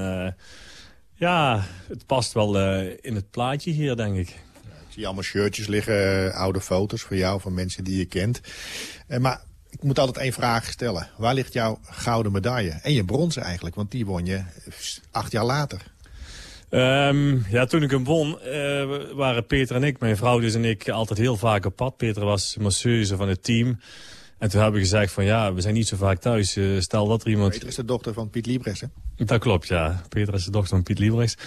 ja, het past wel in het plaatje hier, denk ik. Zie allemaal shirtjes liggen, uh, oude foto's voor jou, van mensen die je kent. Uh, maar ik moet altijd één vraag stellen. Waar ligt jouw gouden medaille? En je bronzen eigenlijk, want die won je acht jaar later. Um, ja, toen ik hem won, waren Peter en ik, mijn vrouw dus en ik, altijd heel vaak op pad. Peter was masseuse van het team. En toen hebben we gezegd van ja, we zijn niet zo vaak thuis. Uh, stel dat er iemand... Peter is de dochter van Piet Liebres, hè? Dat klopt, ja. Peter is de dochter van Piet Liebres.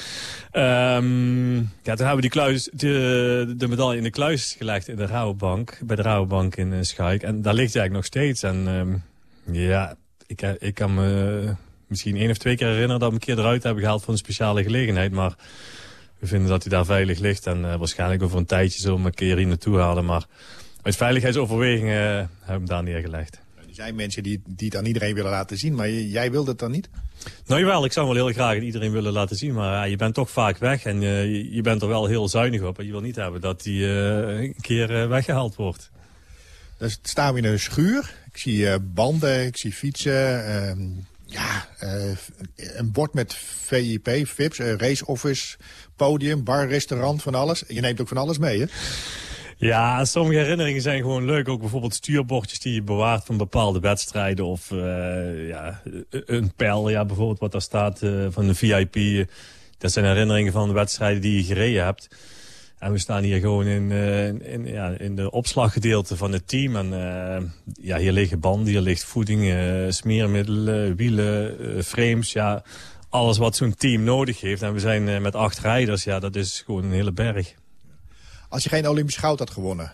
Um, ja, toen hebben we die kluis, de, de medaille in de kluis gelegd in de Rabobank. Bij de Rabobank in uh, Schaik. En daar ligt hij eigenlijk nog steeds. En um, Ja, ik, ik kan me misschien één of twee keer herinneren... dat we een keer eruit hebben gehaald voor een speciale gelegenheid. Maar we vinden dat hij daar veilig ligt. En waarschijnlijk over een tijdje zullen we een keer hier naartoe halen. Maar uit veiligheidsoverwegingen hebben we hem daar neergelegd. Er zijn mensen die, die het aan iedereen willen laten zien, maar jij wilde het dan niet? Nou jawel, ik zou wel heel graag iedereen willen laten zien. Maar ja, je bent toch vaak weg en je, je bent er wel heel zuinig op. En je wil niet hebben dat die uh, een keer uh, weggehaald wordt. Dus staan we in een schuur. Ik zie banden, ik zie fietsen. Ehm, ja, een bord met VIP, VIPs, race office, podium, bar, restaurant, van alles. Je neemt ook van alles mee, hè? Ja, sommige herinneringen zijn gewoon leuk. Ook bijvoorbeeld stuurbordjes die je bewaart van bepaalde wedstrijden. Of uh, ja, een pijl, ja, bijvoorbeeld wat daar staat uh, van de VIP. Dat zijn herinneringen van de wedstrijden die je gereden hebt. En we staan hier gewoon in, uh, in, ja, in de opslaggedeelte van het team. En ja, hier liggen banden, hier ligt voeding, smeermiddelen, wielen, frames. Ja, alles wat zo'n team nodig heeft. En we zijn met acht rijders. Ja, dat is gewoon een hele berg. Als je geen Olympisch goud had gewonnen,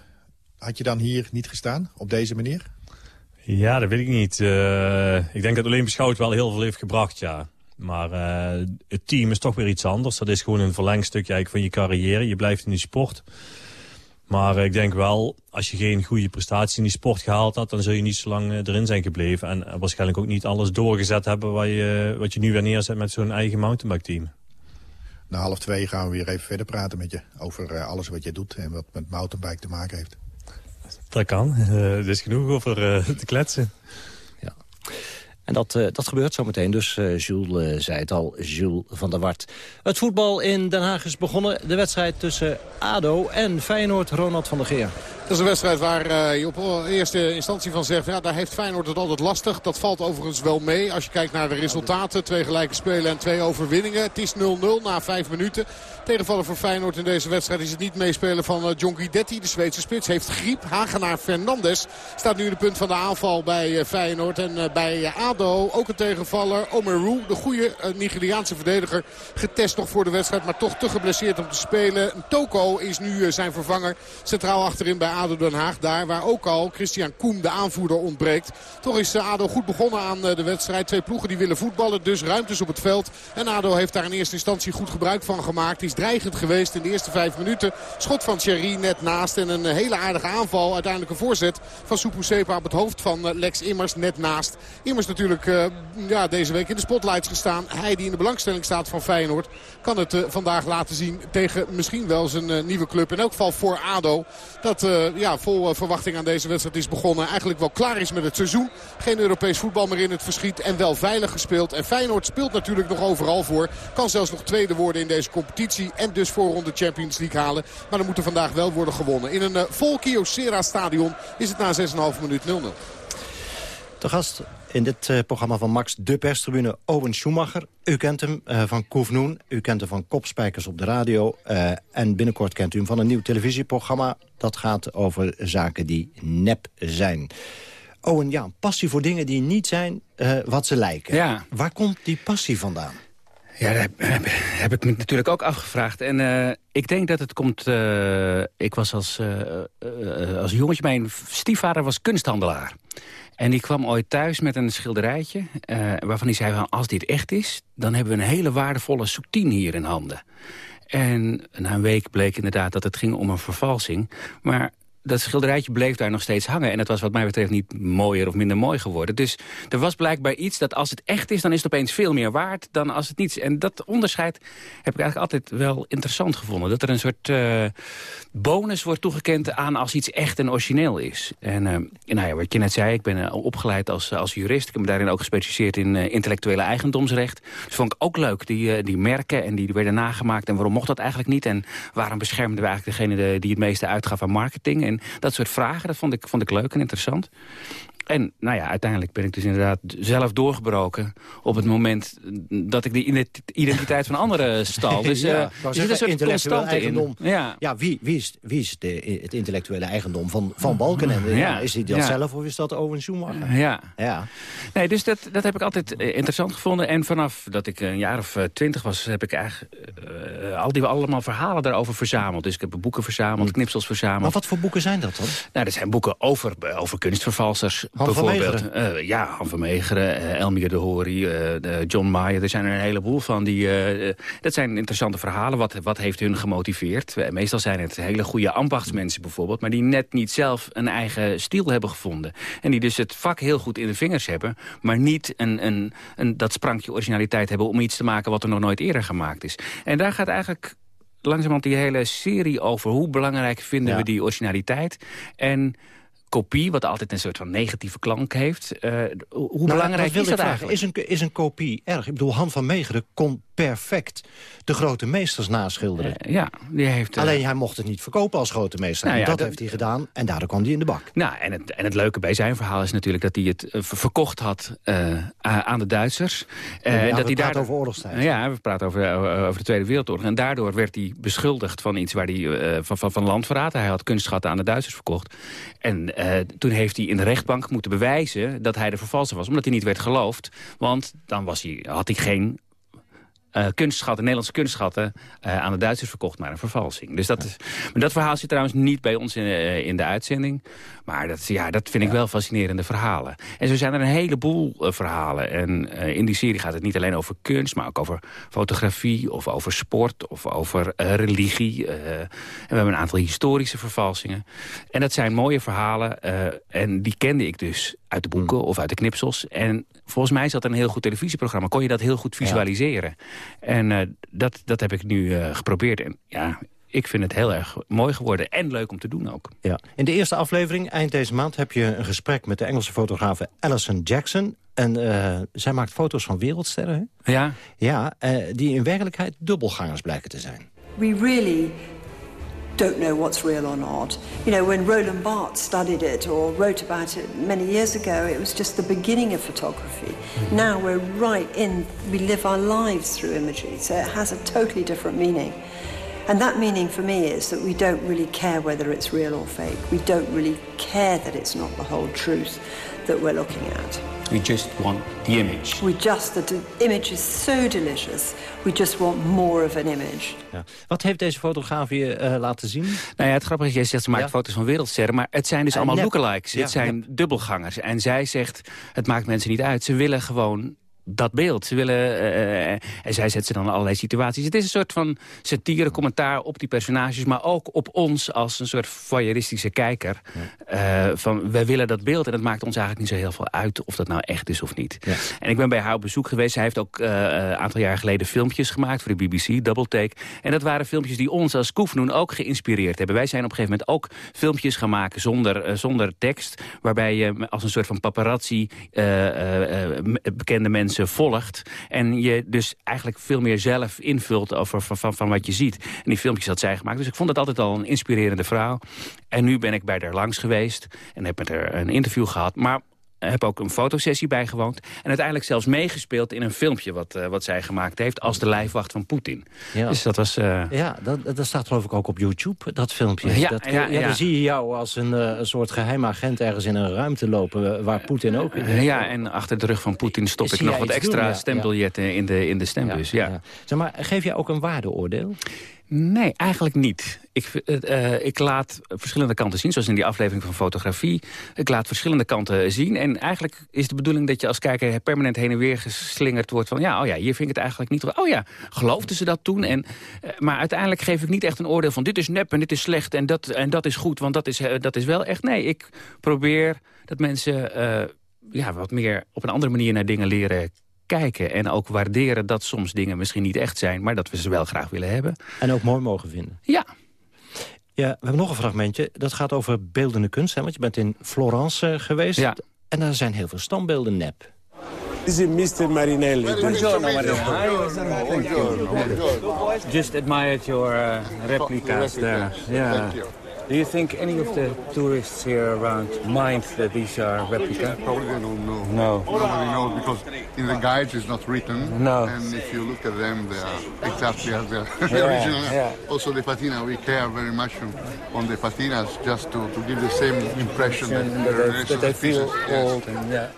had je dan hier niet gestaan op deze manier? Ja, dat weet ik niet. Uh, ik denk dat Olympisch goud wel heel veel heeft gebracht, ja. Maar uh, het team is toch weer iets anders. Dat is gewoon een verlengstuk eigenlijk van je carrière. Je blijft in die sport. Maar uh, ik denk wel, als je geen goede prestatie in die sport gehaald had... dan zul je niet zo lang erin zijn gebleven. En waarschijnlijk ook niet alles doorgezet hebben... Wat je, wat je nu weer neerzet met zo'n eigen mountainbike team. Na half twee gaan we weer even verder praten met je over uh, alles wat je doet en wat met mountainbike te maken heeft. Dat kan. [laughs] Uh, er is genoeg over uh, te kletsen. Ja. En dat, uh, dat gebeurt zometeen. Dus Jules zei het al, Jules van der Wart. Het voetbal in Den Haag is begonnen. De wedstrijd tussen ADO en Feyenoord, Ronald van der Geer. Is een wedstrijd waar uh, je op eerste instantie van zegt... ja, daar heeft Feyenoord het altijd lastig. Dat valt overigens wel mee als je kijkt naar de resultaten. Twee gelijke spelen en twee overwinningen. Het is 0-0 na vijf minuten. Tegenvallen voor Feyenoord in deze wedstrijd is het niet meespelen van uh, John Guidetti. De Zweedse spits heeft griep. Hagenaar Fernandes staat nu in de punt van de aanval bij Feyenoord. En bij ADO ook een tegenvaller. Omeru, de goede Nigeriaanse verdediger. Getest nog voor de wedstrijd, maar toch te geblesseerd om te spelen. Toko is nu zijn vervanger. Centraal achterin bij ADO Den Haag. Daar waar ook al Christian Koem, de aanvoerder, ontbreekt. Toch is ADO goed begonnen aan de wedstrijd. Twee ploegen die willen voetballen, dus ruimtes op het veld. En ADO heeft daar in eerste instantie goed gebruik van gemaakt. Is dreigend geweest in de eerste vijf minuten. Schot van Thierry net naast en een hele aardige aanval. Uiteindelijk een voorzet van Sepa op het hoofd van Lex Immers net naast. Immers natuurlijk ja, deze week in de spotlights gestaan. Hij die in de belangstelling staat van Feyenoord kan het vandaag laten zien tegen misschien wel zijn nieuwe club. In elk geval voor ADO. Dat ja, vol verwachting aan deze wedstrijd is begonnen. Eigenlijk wel klaar is met het seizoen. Geen Europees voetbal meer in het verschiet. En wel veilig gespeeld. En Feyenoord speelt natuurlijk nog overal voor. Kan zelfs nog tweede worden in deze competitie. En dus voorronde Champions League halen. Maar dan moet er vandaag wel worden gewonnen. In een uh, vol Kyocera stadion is het na 6,5 minuut 0-0. De gast in dit uh, programma van Max de perstribune Owen Schumacher. U kent hem uh, van Koefnoen, u kent hem van Kopspijkers op de radio... Uh, en binnenkort kent u hem van een nieuw televisieprogramma. Dat gaat over zaken die nep zijn. Owen, ja, passie voor dingen die niet zijn wat ze lijken. Ja. Waar komt die passie vandaan? Ja, dat heb, ik me natuurlijk ook afgevraagd. En uh, ik denk dat het komt... Uh, ik was als, uh, als jongetje... Mijn stiefvader was kunsthandelaar. En die kwam ooit thuis met een schilderijtje... waarvan hij zei, als dit echt is... dan hebben we een hele waardevolle soutine hier in handen. En na een week bleek inderdaad dat het ging om een vervalsing. Maar dat schilderijtje bleef daar nog steeds hangen. En het was wat mij betreft niet mooier of minder mooi geworden. Dus er was blijkbaar iets dat als het echt is... dan is het opeens veel meer waard dan als het niet is. En dat onderscheid heb ik eigenlijk altijd wel interessant gevonden. Dat er een soort uh, bonus wordt toegekend aan als iets echt en origineel is. En uh, nou ja, wat je net zei, ik ben uh, opgeleid als, als jurist. Ik heb me daarin ook gespecialiseerd in intellectuele eigendomsrecht. Dus vond ik ook leuk, die, die merken en die werden nagemaakt. En waarom mocht dat eigenlijk niet? En waarom beschermden we eigenlijk degene die het meeste uitgaf aan marketing? En dat soort vragen, dat vond ik, vond ik leuk en interessant. En nou ja, uiteindelijk ben ik dus inderdaad zelf doorgebroken... op het moment dat ik de identiteit van anderen [laughs] stal. Dus ja, uh, er zit een soort constante eigendom. in. Ja, ja wie, wie is, wie is de, het intellectuele eigendom van, van Balkenende? Ja. Is hij dat ja. zelf of is dat Owen Schumacher? Ja. ja. Nee, dus dat, dat heb ik altijd interessant gevonden. En vanaf dat ik een jaar of twintig was... heb ik eigenlijk uh, al die, allemaal verhalen daarover verzameld. Dus ik heb boeken verzameld, knipsels verzameld. Maar wat voor boeken zijn dat dan? Nou, dat zijn boeken over, over kunstvervalsers... bijvoorbeeld. Uh, ja, Han van Meegeren, uh, Elmir de Hori, uh, John Mayer. Er zijn er een heleboel van. Die, dat zijn interessante verhalen. Wat, wat heeft hun gemotiveerd? meestal zijn het hele goede ambachtsmensen bijvoorbeeld... maar die net niet zelf een eigen stiel hebben gevonden. En die dus het vak heel goed in de vingers hebben... maar niet een, een, een, dat sprankje originaliteit hebben... om iets te maken wat er nog nooit eerder gemaakt is. En daar gaat eigenlijk langzamerhand die hele serie over... hoe belangrijk vinden we die originaliteit... en kopie, wat altijd een soort van negatieve klank heeft. Uh, hoe nou, belangrijk is dat eigenlijk? Is een, is een kopie erg? Ik bedoel, Han van Meegeren kon perfect de grote meesters naschilderen. Uh, ja, die heeft... Uh... Alleen hij mocht het niet verkopen als grote meester. Nou, ja, dat, heeft hij gedaan en daardoor kwam hij in de bak. Nou, en het, en het leuke bij zijn verhaal is natuurlijk dat hij het verkocht had aan de Duitsers. en dat we hij praten over oorlogstijd. ja, we praten over, over de Tweede Wereldoorlog. En daardoor werd hij beschuldigd van iets waar hij, van, van, van landverraad. Hij had kunstschatten aan de Duitsers verkocht. En uh, toen heeft hij in de rechtbank moeten bewijzen dat hij de vervalser was. Omdat hij niet werd geloofd. Want dan was hij, had hij geen uh, kunstschatten, Nederlandse kunstschatten... Uh, aan de Duitsers verkocht, maar een vervalsing. Dus dat, is, maar dat verhaal zit trouwens niet bij ons in, uh, in de uitzending. Maar dat, ja, dat vind ik wel fascinerende verhalen. En zo zijn er een heleboel verhalen. En in die serie gaat het niet alleen over kunst... maar ook over fotografie of over sport of over religie. en we hebben een aantal historische vervalsingen. En dat zijn mooie verhalen. en die kende ik dus uit de boeken of uit de knipsels. En volgens mij is dat een heel goed televisieprogramma. Kon je dat heel goed visualiseren. En uh, dat, dat heb ik nu uh, geprobeerd. En ja, ik vind het heel erg mooi geworden en leuk om te doen ook. Ja. In de eerste aflevering, eind deze maand, heb je een gesprek met de Engelse fotografe Alison Jackson. En uh, zij maakt foto's van wereldsterren. Ja. Ja, die in werkelijkheid dubbelgangers blijken te zijn. We really don't know what's real or not. You know, when Roland Barthes studied it or wrote about it many years ago, it was just the beginning of photography. Mm-hmm. Now we're right in, we live our lives through imagery, so it has a totally different meaning. And that meaning for me is that we don't really care whether it's real or fake. We don't really care that it's not the whole truth that we're looking at. We just want the image. We just, the image is so delicious. We just want more of an image. Ja. Wat heeft deze fotograaf je uh, laten zien? Nou ja, het grappige is, jij zegt ze maakt foto's van wereldsterren... maar het zijn dus allemaal lookalikes. het zijn dubbelgangers. En zij zegt, het maakt mensen niet uit. Ze willen gewoon dat beeld. Ze willen, uh, en zij zet ze dan in allerlei situaties. Het is een soort van satire, commentaar op die personages... maar ook op ons als een soort voyeuristische kijker. Ja. Uh, van, wij willen dat beeld en het maakt ons eigenlijk niet zo heel veel uit... of dat nou echt is of niet. Ja. En ik ben bij haar op bezoek geweest. Zij heeft ook een aantal jaar geleden filmpjes gemaakt voor de BBC, Double Take. En dat waren filmpjes die ons als Koefnoen ook geïnspireerd hebben. Wij zijn op een gegeven moment ook filmpjes gaan maken zonder, zonder tekst... waarbij je als een soort van paparazzi bekende mensen volgt. En je dus eigenlijk veel meer zelf invult over van, van, van wat je ziet. En die filmpjes had zij gemaakt. Dus ik vond het altijd al een inspirerende vrouw. En nu ben ik bij haar langs geweest. En heb met haar een interview gehad. Maar heb ook een fotosessie bijgewoond. En uiteindelijk zelfs meegespeeld in een filmpje wat, uh, wat zij gemaakt heeft... als de lijfwacht van Poetin. Ja. Dus dat was... Uh... Ja, dat, dat staat geloof ik ook op YouTube, dat filmpje. Ja, dat, ja, ja, Dan zie je jou als een, uh, een soort geheim agent ergens in een ruimte lopen... waar Poetin ook... ja, en achter de rug van Poetin stop ik nog wat extra stembiljetten in de, in de stembus. Ja, Zeg maar, geef jij ook een waardeoordeel? Nee, eigenlijk niet. Ik, uh, ik laat verschillende kanten zien, zoals in die aflevering van fotografie. Ik laat verschillende kanten zien. En eigenlijk is de bedoeling dat je als kijker permanent heen en weer geslingerd wordt... van ja, oh ja, hier vind ik het eigenlijk niet... Oh ja, geloofden ze dat toen? En, uh, maar uiteindelijk geef ik niet echt een oordeel van... dit is nep en dit is slecht en dat, en dat is goed, want dat is, uh, dat is wel echt... Nee, ik probeer dat mensen ja, wat meer op een andere manier naar dingen leren kijken. En ook waarderen dat soms dingen misschien niet echt zijn... maar dat we ze wel graag willen hebben. En ook mooi mogen vinden. Ja. Ja, we hebben nog een fragmentje. Dat gaat over beeldende kunst. Hè? Want je bent in Florence uh, geweest. Ja. En daar zijn heel veel standbeelden nep. This is Mr. Marinelli. Buongiorno, Marinelli. Just admired your uh, replicas there. Yeah. Do you think any of the tourists here around mind that these are replicas? Probably they don't know. No. Nobody knows because in the guides it's not written. No. And if you look at them, they are exactly as they are [laughs] yeah, original. Yeah. Also the patina, we care very much on the patinas just to, to give the same impression that, that, they, that they feel old. And, yeah.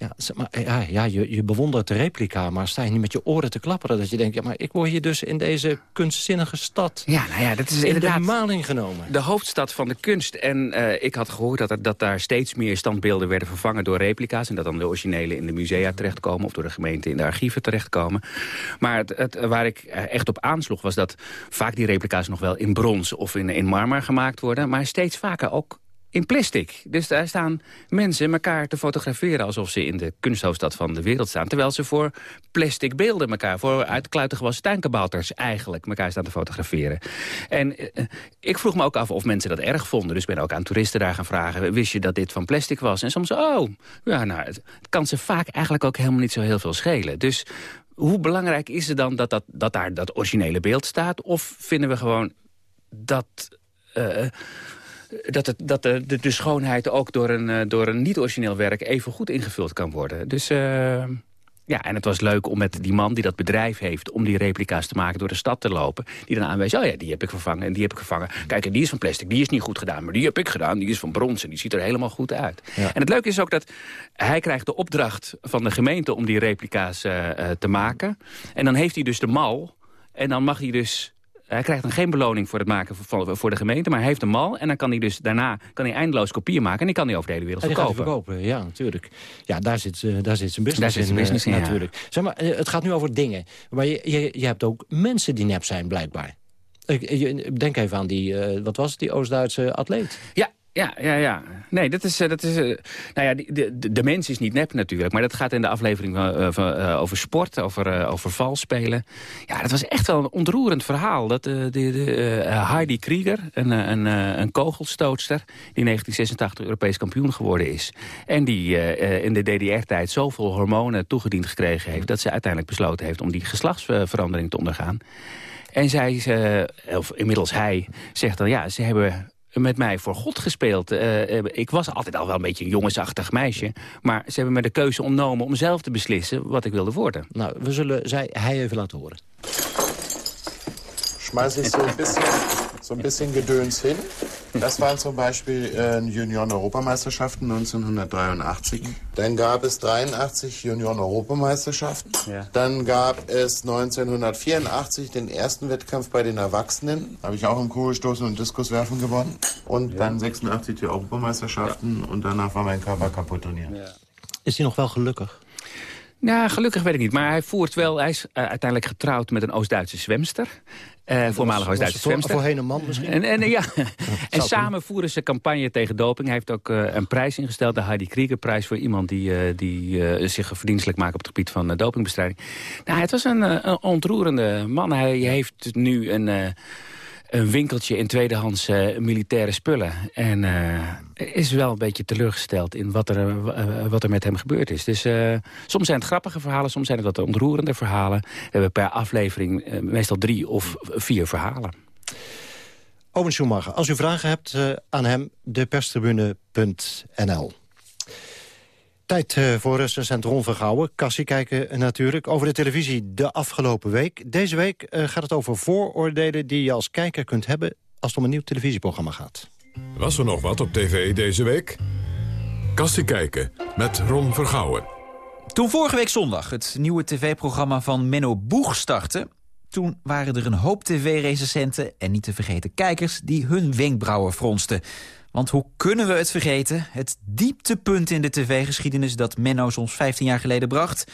Ja, maar, ja, ja je, je bewondert de replica, maar sta je niet met je oren te klapperen... dat je denkt, ja, maar ik word hier dus in deze kunstzinnige stad... Ja, nou ja, dat is in inderdaad de maling genomen. De hoofdstad van de kunst. En uh, ik had gehoord dat, er, dat daar steeds meer standbeelden werden vervangen door replica's... en dat dan de originele in de musea terechtkomen... of door de gemeente in de archieven terechtkomen. Maar het, het, waar ik echt op aansloeg was dat vaak die replica's nog wel in brons... of in, in marmer gemaakt worden, maar steeds vaker ook in plastic. Dus daar staan mensen elkaar te fotograferen... alsof ze in de kunsthoofdstad van de wereld staan. Terwijl ze voor plastic beelden elkaar... voor uitkluiten gewassen tuinkabouters eigenlijk elkaar staan te fotograferen. En eh, ik vroeg me ook af of mensen dat erg vonden. Dus ben ook aan toeristen daar gaan vragen... wist je dat dit van plastic was? En soms, oh, ja, nou, het kan ze vaak eigenlijk ook helemaal niet zo heel veel schelen. Dus hoe belangrijk is het dan dat, dat, dat daar dat originele beeld staat? Of vinden we gewoon dat... Uh, dat, het, dat de, de, de, schoonheid ook door een, uh, door een niet-origineel werk even goed ingevuld kan worden. Dus uh, ja, en het was leuk om met die man die dat bedrijf heeft... om die replica's te maken door de stad te lopen. Die dan aanwees, oh ja, die heb ik vervangen en die heb ik vervangen. Kijk, en die is van plastic, die is niet goed gedaan. Maar die heb ik gedaan, die is van brons en die ziet er helemaal goed uit. Ja. En het leuke is ook dat hij krijgt de opdracht van de gemeente... om die replica's uh, te maken. En dan heeft hij dus de mal... En dan mag hij dus hij krijgt dan geen beloning voor het maken voor de gemeente, maar hij heeft een mal. En dan kan hij dus daarna kan hij eindeloos kopieën maken en die kan hij over de hele wereld verkopen. verkopen. Ja, natuurlijk. Ja, daar zit, uh, daar zit zijn business daar zit zijn business in, in natuurlijk. Ja. Zeg maar, eh, het gaat nu over dingen. Maar je, je, je hebt ook mensen die nep zijn, blijkbaar. Denk even aan die, uh, wat was het, die Oost-Duitse atleet. Ja, ja, ja, ja. Nee, dat is... Dat is nou ja, de, de, de, mens is niet nep natuurlijk. Maar dat gaat in de aflevering uh, over sport, over, over valspelen. Ja, dat was echt wel een ontroerend verhaal. Dat uh, de, de, Heidi Krieger, een, een, een kogelstootster... die in 1986 Europees kampioen geworden is. En die in de DDR-tijd zoveel hormonen toegediend gekregen heeft... dat ze uiteindelijk besloten heeft om die geslachtsverandering te ondergaan. En zij, of inmiddels hij, zegt dan... ja, ze hebben met mij voor God gespeeld. Uh, ik was altijd al wel een beetje een jongensachtig meisje. Maar ze hebben me de keuze ontnomen om zelf te beslissen wat ik wilde worden. Nou, we zullen zij, hij even laten horen. Schmeiß ich so ein bisschen, so ein bisschen Gedöns hin. Das waren zum Beispiel äh, Junioren-Europameisterschaften 1983. Dann gab es 83 Junioren-Europameisterschaften. Ja. Dann gab es 1984 den ersten Wettkampf bei den Erwachsenen. Habe ich auch im Kugelstoßen und Diskuswerfen gewonnen. Und ja. dann 86 die Europameisterschaften. Ja. Und danach war mein Körper kaputt trainiert. Ja. Is hij nog wel gelukkig? Ja, gelukkig weet ik niet. Maar hij voert wel. Hij is uh, uiteindelijk getrouwd met een Oost-Duitse zwemster. Uh, voormalig Oost-Duitse zwemster. Voorheen een man misschien. En, en, ja. [laughs] en samen voeren ze campagne tegen doping. Hij heeft ook uh, een prijs ingesteld, de Heidi Krieger-prijs... voor iemand die, uh, die zich verdienstelijk maakt op het gebied van dopingbestrijding. Nou, het was een, een ontroerende man. Hij heeft nu een een winkeltje in tweedehands uh, militaire spullen. En uh, is wel een beetje teleurgesteld in wat er, uh, wat er met hem gebeurd is. Dus soms zijn het grappige verhalen, soms zijn het wat ontroerende verhalen. We hebben per aflevering meestal drie of vier verhalen. Owen Schumacher, als u vragen hebt aan hem, deperstribune.nl. Tijd uh, voor recensent Ron Vergouwen. Kassie kijken natuurlijk. Over de televisie de afgelopen week. Deze week uh, gaat het over vooroordelen die je als kijker kunt hebben... als het om een nieuw televisieprogramma gaat. Was er nog wat op tv deze week? Kassie kijken met Ron Vergouwen. Toen vorige week zondag het nieuwe tv-programma van Menno Boeg startte... toen waren er een hoop tv-recensenten en niet te vergeten kijkers... die hun wenkbrauwen fronsten... Want hoe kunnen we het vergeten? Het dieptepunt in de tv-geschiedenis dat Menno ons 15 jaar geleden bracht.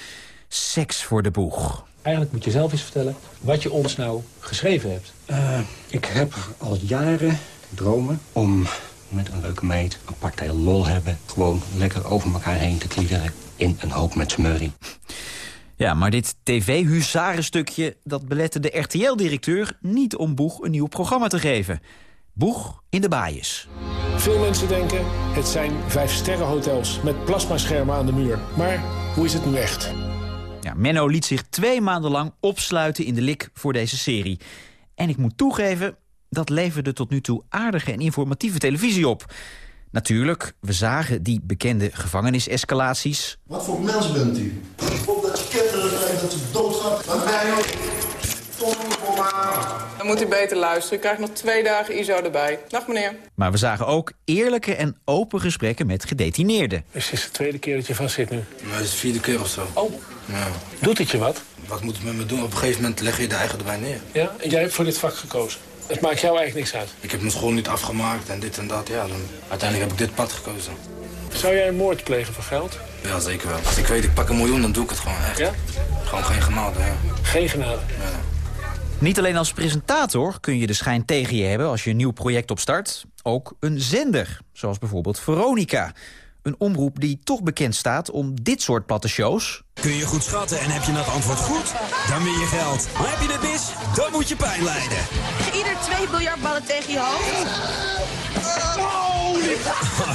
Seks voor de boeg. Eigenlijk moet je zelf eens vertellen wat je ons nou geschreven hebt. Uh, ik heb al jaren dromen om met een leuke meid een partij lol hebben. Gewoon lekker over elkaar heen te kliederen in een hoop met smurrie. Ja, maar dit tv-huzarenstukje dat belette de RTL-directeur niet om Boeg een nieuw programma te geven. Boeg in de baaiers. Veel mensen denken, het zijn vijfsterrenhotels met plasmaschermen aan de muur. Maar hoe is het nu echt? Ja, Menno liet zich twee maanden lang opsluiten in de lik voor deze serie. En ik moet toegeven, dat leverde tot nu toe aardige en informatieve televisie op. Natuurlijk, we zagen die bekende gevangenisescalaties. Wat voor mens bent u? Op dat kinderen dat ze doodgaan. Maar mij ook. Dan moet u beter luisteren. U krijgt nog twee dagen ISO erbij. Dag meneer. Maar we zagen ook eerlijke en open gesprekken met gedetineerden. Is dit de tweede keer dat je vast zit nu? Maar het is de vierde keer of zo. Oh. Ja. Doet het je wat? Wat moet het met me doen? Op een gegeven moment leg je de eigen erbij neer. Ja, en jij hebt voor dit vak gekozen. Het maakt jou eigenlijk niks uit. Ik heb mijn school niet afgemaakt en dit en dat. Ja, dan, uiteindelijk heb ik dit pad gekozen. Zou jij een moord plegen voor geld? Ja, zeker wel. Als ik weet ik pak een miljoen, dan doe ik het gewoon echt. Ja? Gewoon geen genade, ja. Geen genade? Ja. Niet alleen als presentator kun je de schijn tegen je hebben als je een nieuw project opstart. Ook een zender, zoals bijvoorbeeld Veronica. Een omroep die toch bekend staat om dit soort platte shows. Kun je goed schatten en heb je het antwoord goed? Dan win je geld. Maar heb je het mis? Dan moet je pijn lijden. Ieder twee biljartballen tegen je hoofd.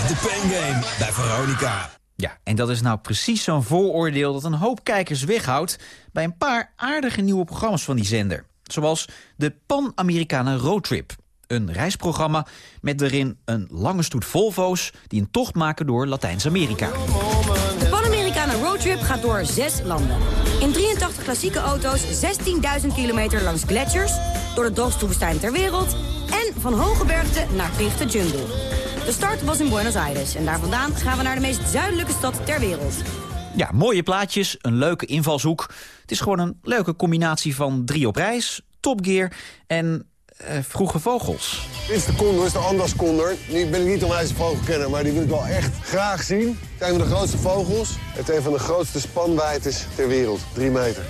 De Pain Game bij Veronica. Ja, en dat is nou precies zo'n vooroordeel dat een hoop kijkers weghoudt... bij een paar aardige nieuwe programma's van die zender. Zoals de Pan-Amerikanen Roadtrip. Een reisprogramma met daarin een lange stoet Volvo's... die een tocht maken door Latijns-Amerika. De Pan-Amerikanen Roadtrip gaat door zes landen. In 83 klassieke auto's 16.000 kilometer langs gletsjers... door de droogste ter wereld... en van hoge bergte naar dichte jungle. De start was in Buenos Aires en daar vandaan gaan we naar de meest zuidelijke stad ter wereld. Ja, mooie plaatjes, een leuke invalshoek. Het is gewoon een leuke combinatie van drie op reis, topgear en eh, vroege vogels. Dit is de condor, is de Andas condor. Nu ben ik niet een wijze vogelkenner, maar die wil ik wel echt graag zien. Het is een van de grootste vogels. Het is een van de grootste spanwijdtes ter wereld, drie meter.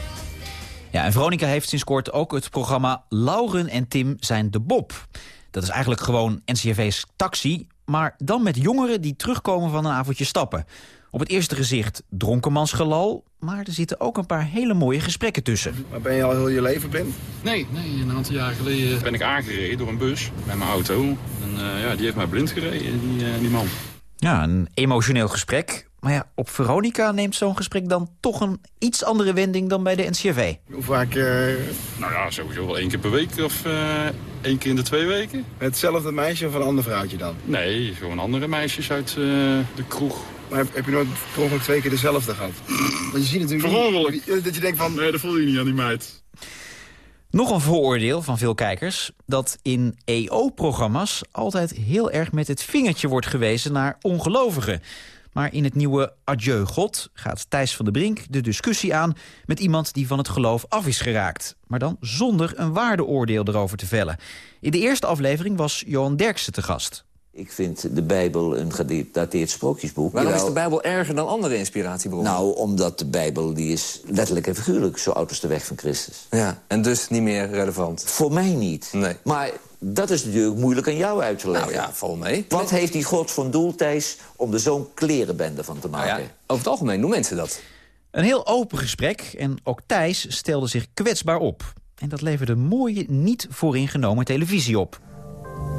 Ja, en Veronica heeft sinds kort ook het programma Lauren en Tim zijn de Bob. Dat is eigenlijk gewoon NCRV's taxi, maar dan met jongeren die terugkomen van een avondje stappen. Op het eerste gezicht dronkenmansgelal, maar er zitten ook een paar hele mooie gesprekken tussen. Maar ben je al heel je leven blind? Nee, nee, een aantal jaar geleden ben ik aangereden door een bus met mijn auto. En uh, ja, die heeft mij blind gereden, die, uh, die man. Ja, een emotioneel gesprek. Maar ja, op Veronica neemt zo'n gesprek dan toch een iets andere wending dan bij de NCRV. Hoe vaak... Uh... Nou ja, sowieso wel één keer per week of uh, één keer in de twee weken. Hetzelfde meisje of een ander vrouwtje dan? Nee, gewoon andere meisjes uit uh, de kroeg. Maar heb, heb je nooit per ongeluk twee keer dezelfde gehad? Want je ziet natuurlijk niet dat je denkt van... Nee, dat voel je niet aan die meid. Nog een vooroordeel van veel kijkers... dat in EO-programma's altijd heel erg met het vingertje wordt gewezen naar ongelovigen. Maar in het nieuwe Adieu God gaat Thijs van der Brink de discussie aan... met iemand die van het geloof af is geraakt. Maar dan zonder een waardeoordeel erover te vellen. In de eerste aflevering was Johan Derksen te gast. Ik vind de Bijbel een gedateerd sprookjesboek. Waarom is de Bijbel erger dan andere inspiratiebronnen? Nou, omdat de Bijbel die is letterlijk en figuurlijk zo oud als de weg van Christus. Ja, en dus niet meer relevant? Voor mij niet. Nee. Maar dat is natuurlijk moeilijk aan jou uit te leggen. Nou ja, val mee. Wat heeft die God van doel, Thijs, om er zo'n klerenbende van te maken? Nou ja, over het algemeen doen mensen dat. Een heel open gesprek en ook Thijs stelde zich kwetsbaar op. En dat leverde mooie, niet vooringenomen televisie op.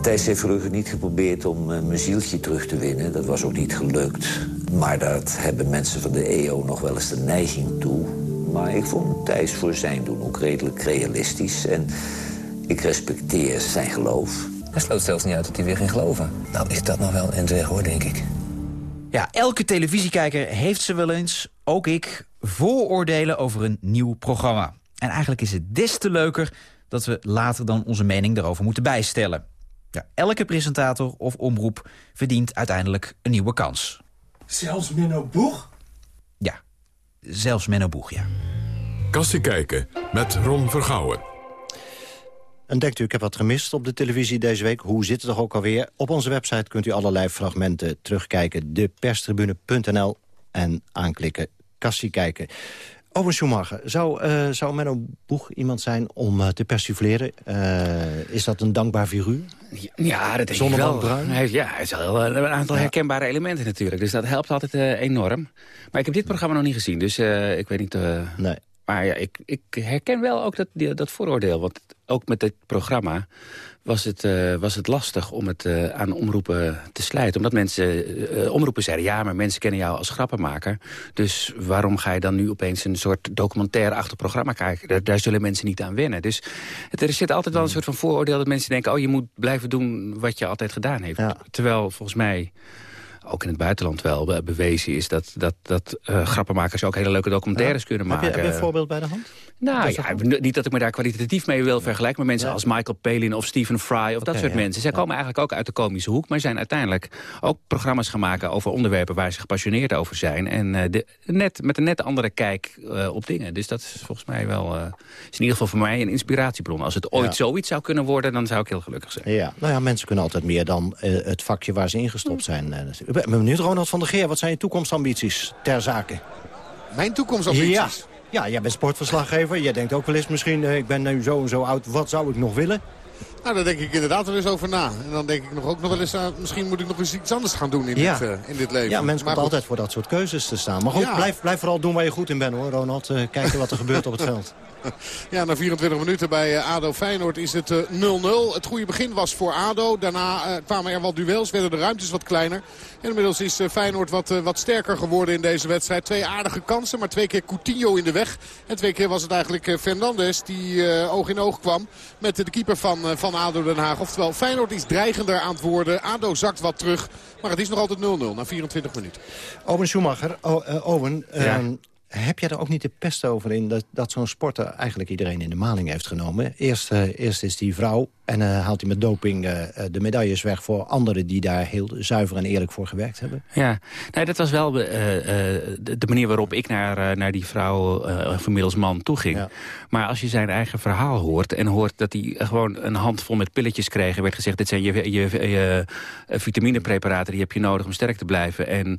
Thijs heeft vroeger niet geprobeerd om uh, mijn zieltje terug te winnen. Dat was ook niet gelukt. Maar dat hebben mensen van de EO nog wel eens de neiging toe. Maar ik vond Thijs voor zijn doen ook redelijk realistisch. En ik respecteer zijn geloof. Hij sloot zelfs niet uit dat hij weer ging geloven. Nou, is dat nog wel een weg hoor, denk ik. Ja, elke televisiekijker heeft ze wel eens, ook ik, vooroordelen over een nieuw programma. En eigenlijk is het des te leuker dat we later dan onze mening daarover moeten bijstellen. Ja, elke presentator of omroep verdient uiteindelijk een nieuwe kans. Zelfs Menno Boeg? Ja, zelfs Menno Boeg, ja. Kassie kijken met Ron Vergouwen. En denkt u, ik heb wat gemist op de televisie deze week? Hoe zit het toch ook alweer? Op onze website kunt u allerlei fragmenten terugkijken. Deperstribune.nl en aanklikken Kassie kijken. Owen Schumacher, zou, uh, zou Menno Boeg iemand zijn om uh, te persifleren? Uh, is dat een dankbaar figuur? Ja, dat denk Zonder wel. Bruin? Hij, ja, hij is wel een aantal ja. herkenbare elementen natuurlijk. Dus dat helpt altijd enorm. Maar ik heb dit programma nog niet gezien, dus ik weet niet... nee. Maar ja, ik, ik herken wel ook dat, dat vooroordeel. Want ook met dit programma was het, uh, was het lastig om het uh, aan omroepen te slijten. Omdat mensen, uh, omroepen zeiden... ja, maar mensen kennen jou als grappenmaker. Dus waarom ga je dan nu opeens een soort documentaire-achtig programma kijken? Daar, daar, zullen mensen niet aan wennen. Dus het, er zit altijd wel een soort van vooroordeel... dat mensen denken, oh, je moet blijven doen wat je altijd gedaan heeft. Ja. Terwijl volgens mij ook in het buitenland wel eh, bewezen is... dat, dat, dat uh, grappenmakers ook hele leuke documentaires kunnen maken. Heb je, heb je een voorbeeld bij de hand? Nou ja, niet dat ik me daar kwalitatief mee wil vergelijken... maar mensen als Michael Palin of Stephen Fry of dat soort mensen. Zij komen eigenlijk ook uit de komische hoek... maar zijn uiteindelijk ook programma's gaan maken over onderwerpen... waar ze gepassioneerd over zijn. En uh, de, net, met een net andere kijk uh, op dingen. Dus dat is volgens mij wel... Is in ieder geval voor mij een inspiratiebron. Als het ooit zoiets zou kunnen worden, dan zou ik heel gelukkig zijn. Ja, nou ja, mensen kunnen altijd meer dan het vakje waar ze ingestopt zijn. Benieuwd, Ronald van der Geer, wat zijn je toekomstambities ter zake? Mijn toekomstambities? Ja. Ja, jij bent sportverslaggever. Jij denkt ook wel eens misschien, ik ben nu zo en zo oud, wat zou ik nog willen? Nou, daar denk ik inderdaad wel eens over na. En dan denk ik nog ook nog wel eens aan, misschien moet ik nog eens iets anders gaan doen in, dit, uh, in dit leven. Ja, mensen komen altijd voor dat soort keuzes te staan. Maar goed, blijf, blijf vooral doen waar je goed in bent hoor, Ronald. Uh, kijken wat er gebeurt op het veld. [laughs] Ja, na 24 minuten bij eh, ADO Feyenoord is het 0-0. Het goede begin was voor ADO. Daarna kwamen er wat duels, werden de ruimtes wat kleiner. En inmiddels is Feyenoord wat, wat sterker geworden in deze wedstrijd. Twee aardige kansen, maar twee keer Coutinho in de weg. En twee keer was het eigenlijk Fernandes die oog in oog kwam met de keeper van, van ADO Den Haag. Oftewel, Feyenoord is dreigender aan het worden. ADO zakt wat terug. Maar het is nog altijd 0-0 na 24 minuten. Owen Schumacher, Owen, ehm, heb jij er ook niet de pest over in dat, dat zo'n sporter eigenlijk iedereen in de maling heeft genomen? Eerst, uh, eerst is die vrouw en uh, haalt hij met doping uh, de medailles weg voor anderen die daar heel zuiver en eerlijk voor gewerkt hebben. Ja, nee, dat was wel de, de manier waarop ik naar, naar die vrouw, vanmiddels man, toeging. Ja. Maar als je zijn eigen verhaal hoort en hoort dat hij gewoon een handvol met pilletjes kreeg... werd gezegd, dit zijn je, je, je vitaminepreparaten, die heb je nodig om sterk te blijven. En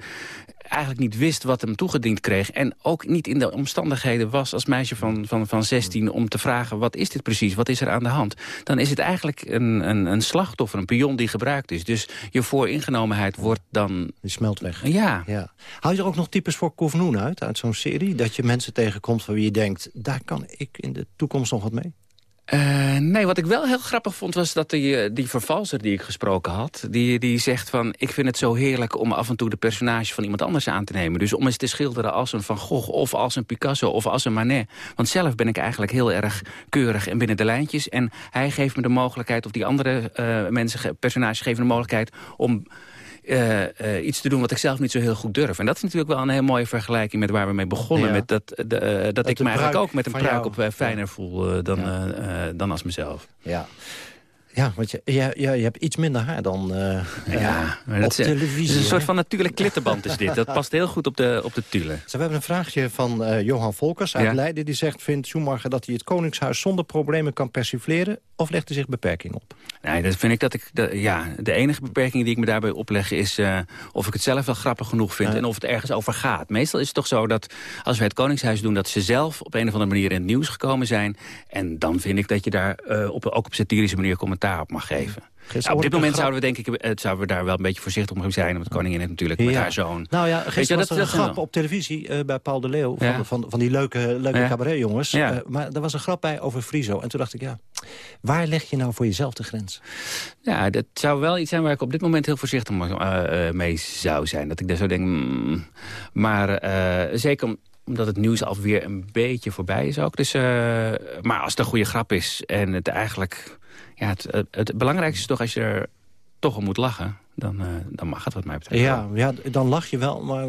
eigenlijk niet wist wat hem toegediend kreeg... en ook niet in de omstandigheden was als meisje van, van, van 16... om te vragen, wat is dit precies, wat is er aan de hand? Dan is het eigenlijk een, een, een slachtoffer, een pion die gebruikt is. Dus je vooringenomenheid wordt dan... Die smelt weg. Ja. ja. Haal je er ook nog types voor Kovnoen uit, uit zo'n serie? Dat je mensen tegenkomt van wie je denkt... daar kan ik in de toekomst nog wat mee? Uh, nee, wat ik wel heel grappig vond was dat die, eh, die vervalser die ik gesproken had... Die, die zegt van, ik vind het zo heerlijk om af en toe de personage van iemand anders aan te nemen. Dus om eens te schilderen als een Van Gogh of als een Picasso of als een Manet. Want zelf ben ik eigenlijk heel erg keurig en binnen de lijntjes. En hij geeft me de mogelijkheid, of die andere uh, mensen, personages geven de mogelijkheid... om iets te doen wat ik zelf niet zo heel goed durf. En dat is natuurlijk wel een heel mooie vergelijking met waar we mee begonnen. Met dat de, uh, dat ik me eigenlijk ook met een pruik op fijner voel dan, dan als mezelf. Ja. Ja, want je, je, je, je hebt iets minder haar dan uh, ja, op dat televisie. Het is een soort van natuurlijk klittenband is dit. Dat past heel goed op de, op de tule. we hebben een vraagje van uh, Johan Volkers uit ja. Leiden. Die zegt, vindt Schumacher dat hij het Koningshuis zonder problemen kan persifleren? Of legt hij zich beperking op? Nee, dat vind ik dat ik... Ja, de enige beperking die ik me daarbij opleg is... Of ik het zelf wel grappig genoeg vind en of het ergens over gaat. Meestal is het toch zo dat als wij het Koningshuis doen... dat ze zelf op een of andere manier in het nieuws gekomen zijn. En dan vind ik dat je daar op, ook op satirische manier commentaar op mag geven. Nou, op dit moment zouden we denk ik het zouden we daar wel een beetje voorzichtig om zijn. Want de koningin heeft natuurlijk ja. met haar zoon. Nou ja, gisteren was er een grap op televisie uh, bij Paul de Leeuw. Van, ja. van, van, die leuke, leuke ja. cabaretjongens. Uh, maar er was een grap bij over Friso. En toen dacht ik, ja, waar leg je nou voor jezelf de grens? Ja, dat zou wel iets zijn waar ik op dit moment heel voorzichtig mee zou zijn. Dat ik daar zo denk, mm, maar zeker om omdat het nieuws alweer een beetje voorbij is ook. Dus, maar als het een goede grap is en het eigenlijk... Ja, het, belangrijkste is toch als je er toch om moet lachen... Dan, uh, dan mag het wat mij betreft. Ja, ja, dan lach je wel, maar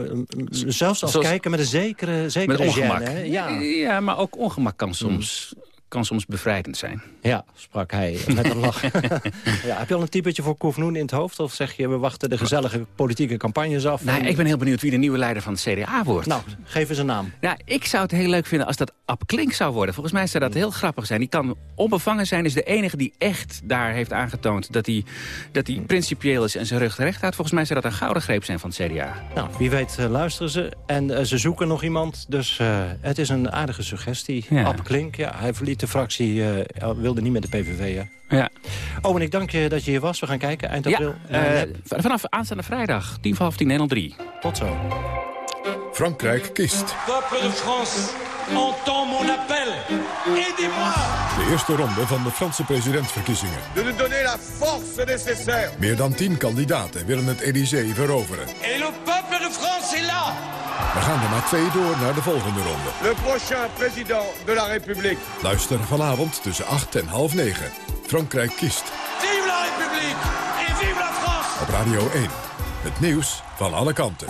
zelfs als Zoals, kijken met een zekere, zekere met ongemak. Gêne, ja. ja, maar ook ongemak kan soms... Mm kan soms bevrijdend zijn. Ja, sprak hij met een lach. [laughs] ja, heb je al een typetje voor Koefnoen in het hoofd? Of zeg je, we wachten de gezellige politieke campagnes af? Nou, ik ben heel benieuwd wie de nieuwe leider van het CDA wordt. Nou, geef eens een naam. Ja, ik zou het heel leuk vinden als dat Ab Klink zou worden. Volgens mij zou dat heel grappig zijn. Die kan onbevangen zijn, is de enige die echt daar heeft aangetoond... dat hij, dat principieel is en zijn rug recht houdt. Volgens mij zou dat een gouden greep zijn van het CDA. Nou, wie weet uh, luisteren ze. En uh, ze zoeken nog iemand. Dus uh, het is een aardige suggestie. Ja. Ab Klink, ja, hij verliet de fractie uh, wilde niet met de PVV, hè? Ja. Oh, en ik dank je dat je hier was. We gaan kijken eind april. Ja, uh, vanaf aanstaande vrijdag, tien voor half tien, Nederland 3. Tot zo. Frankrijk kiest. Peuple de France, entend mon appel. Aidez-moi! De eerste ronde van de Franse presidentsverkiezingen. De nous donner la force nécessaire. Meer dan tien kandidaten willen het Élysée veroveren. Et le peuple de France est là! We gaan er maar twee door naar de volgende ronde. Le prochain président de la République. Luister vanavond tussen 8 en half 9. Frankrijk kiest. Vive la République et vive la France! Op Radio 1. Het nieuws van alle kanten.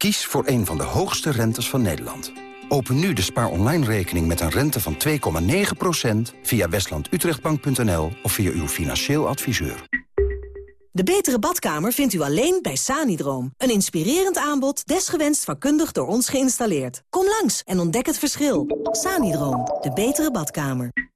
Kies voor een van de hoogste rentes van Nederland. Open nu de spaar online rekening met een rente van 2,9% via westlandutrechtbank.nl of via uw financieel adviseur. De betere badkamer vindt u alleen bij Sanidroom. Een inspirerend aanbod, desgewenst vakkundig door ons geïnstalleerd. Kom langs en ontdek het verschil. Sanidroom, de betere badkamer.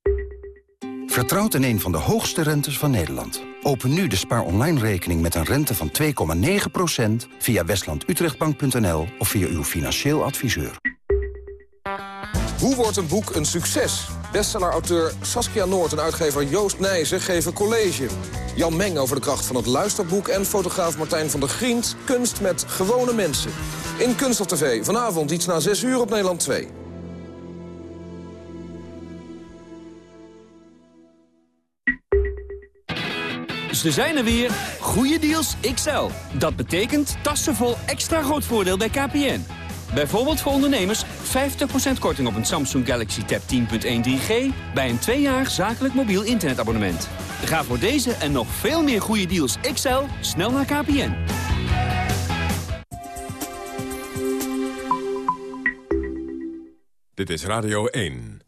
Vertrouwt in een van de hoogste rentes van Nederland. Open nu de spaar online rekening met een rente van 2,9% via westlandutrechtbank.nl of via uw financieel adviseur. Hoe wordt een boek een succes? Bestseller-auteur Saskia Noord en uitgever Joost Nijzen geven college. Jan Meng over de kracht van het luisterboek... en fotograaf Martijn van der Grient kunst met gewone mensen. In Kunst TV, vanavond iets na 6 uur op Nederland 2. Ze zijn er weer. Goede deals XL. Dat betekent tassen vol extra groot voordeel bij KPN. Bijvoorbeeld voor ondernemers 50% korting op een Samsung Galaxy Tab 10.1 3G... bij een twee jaar zakelijk mobiel internetabonnement. Ga voor deze en nog veel meer goede deals XL snel naar KPN. Dit is Radio 1.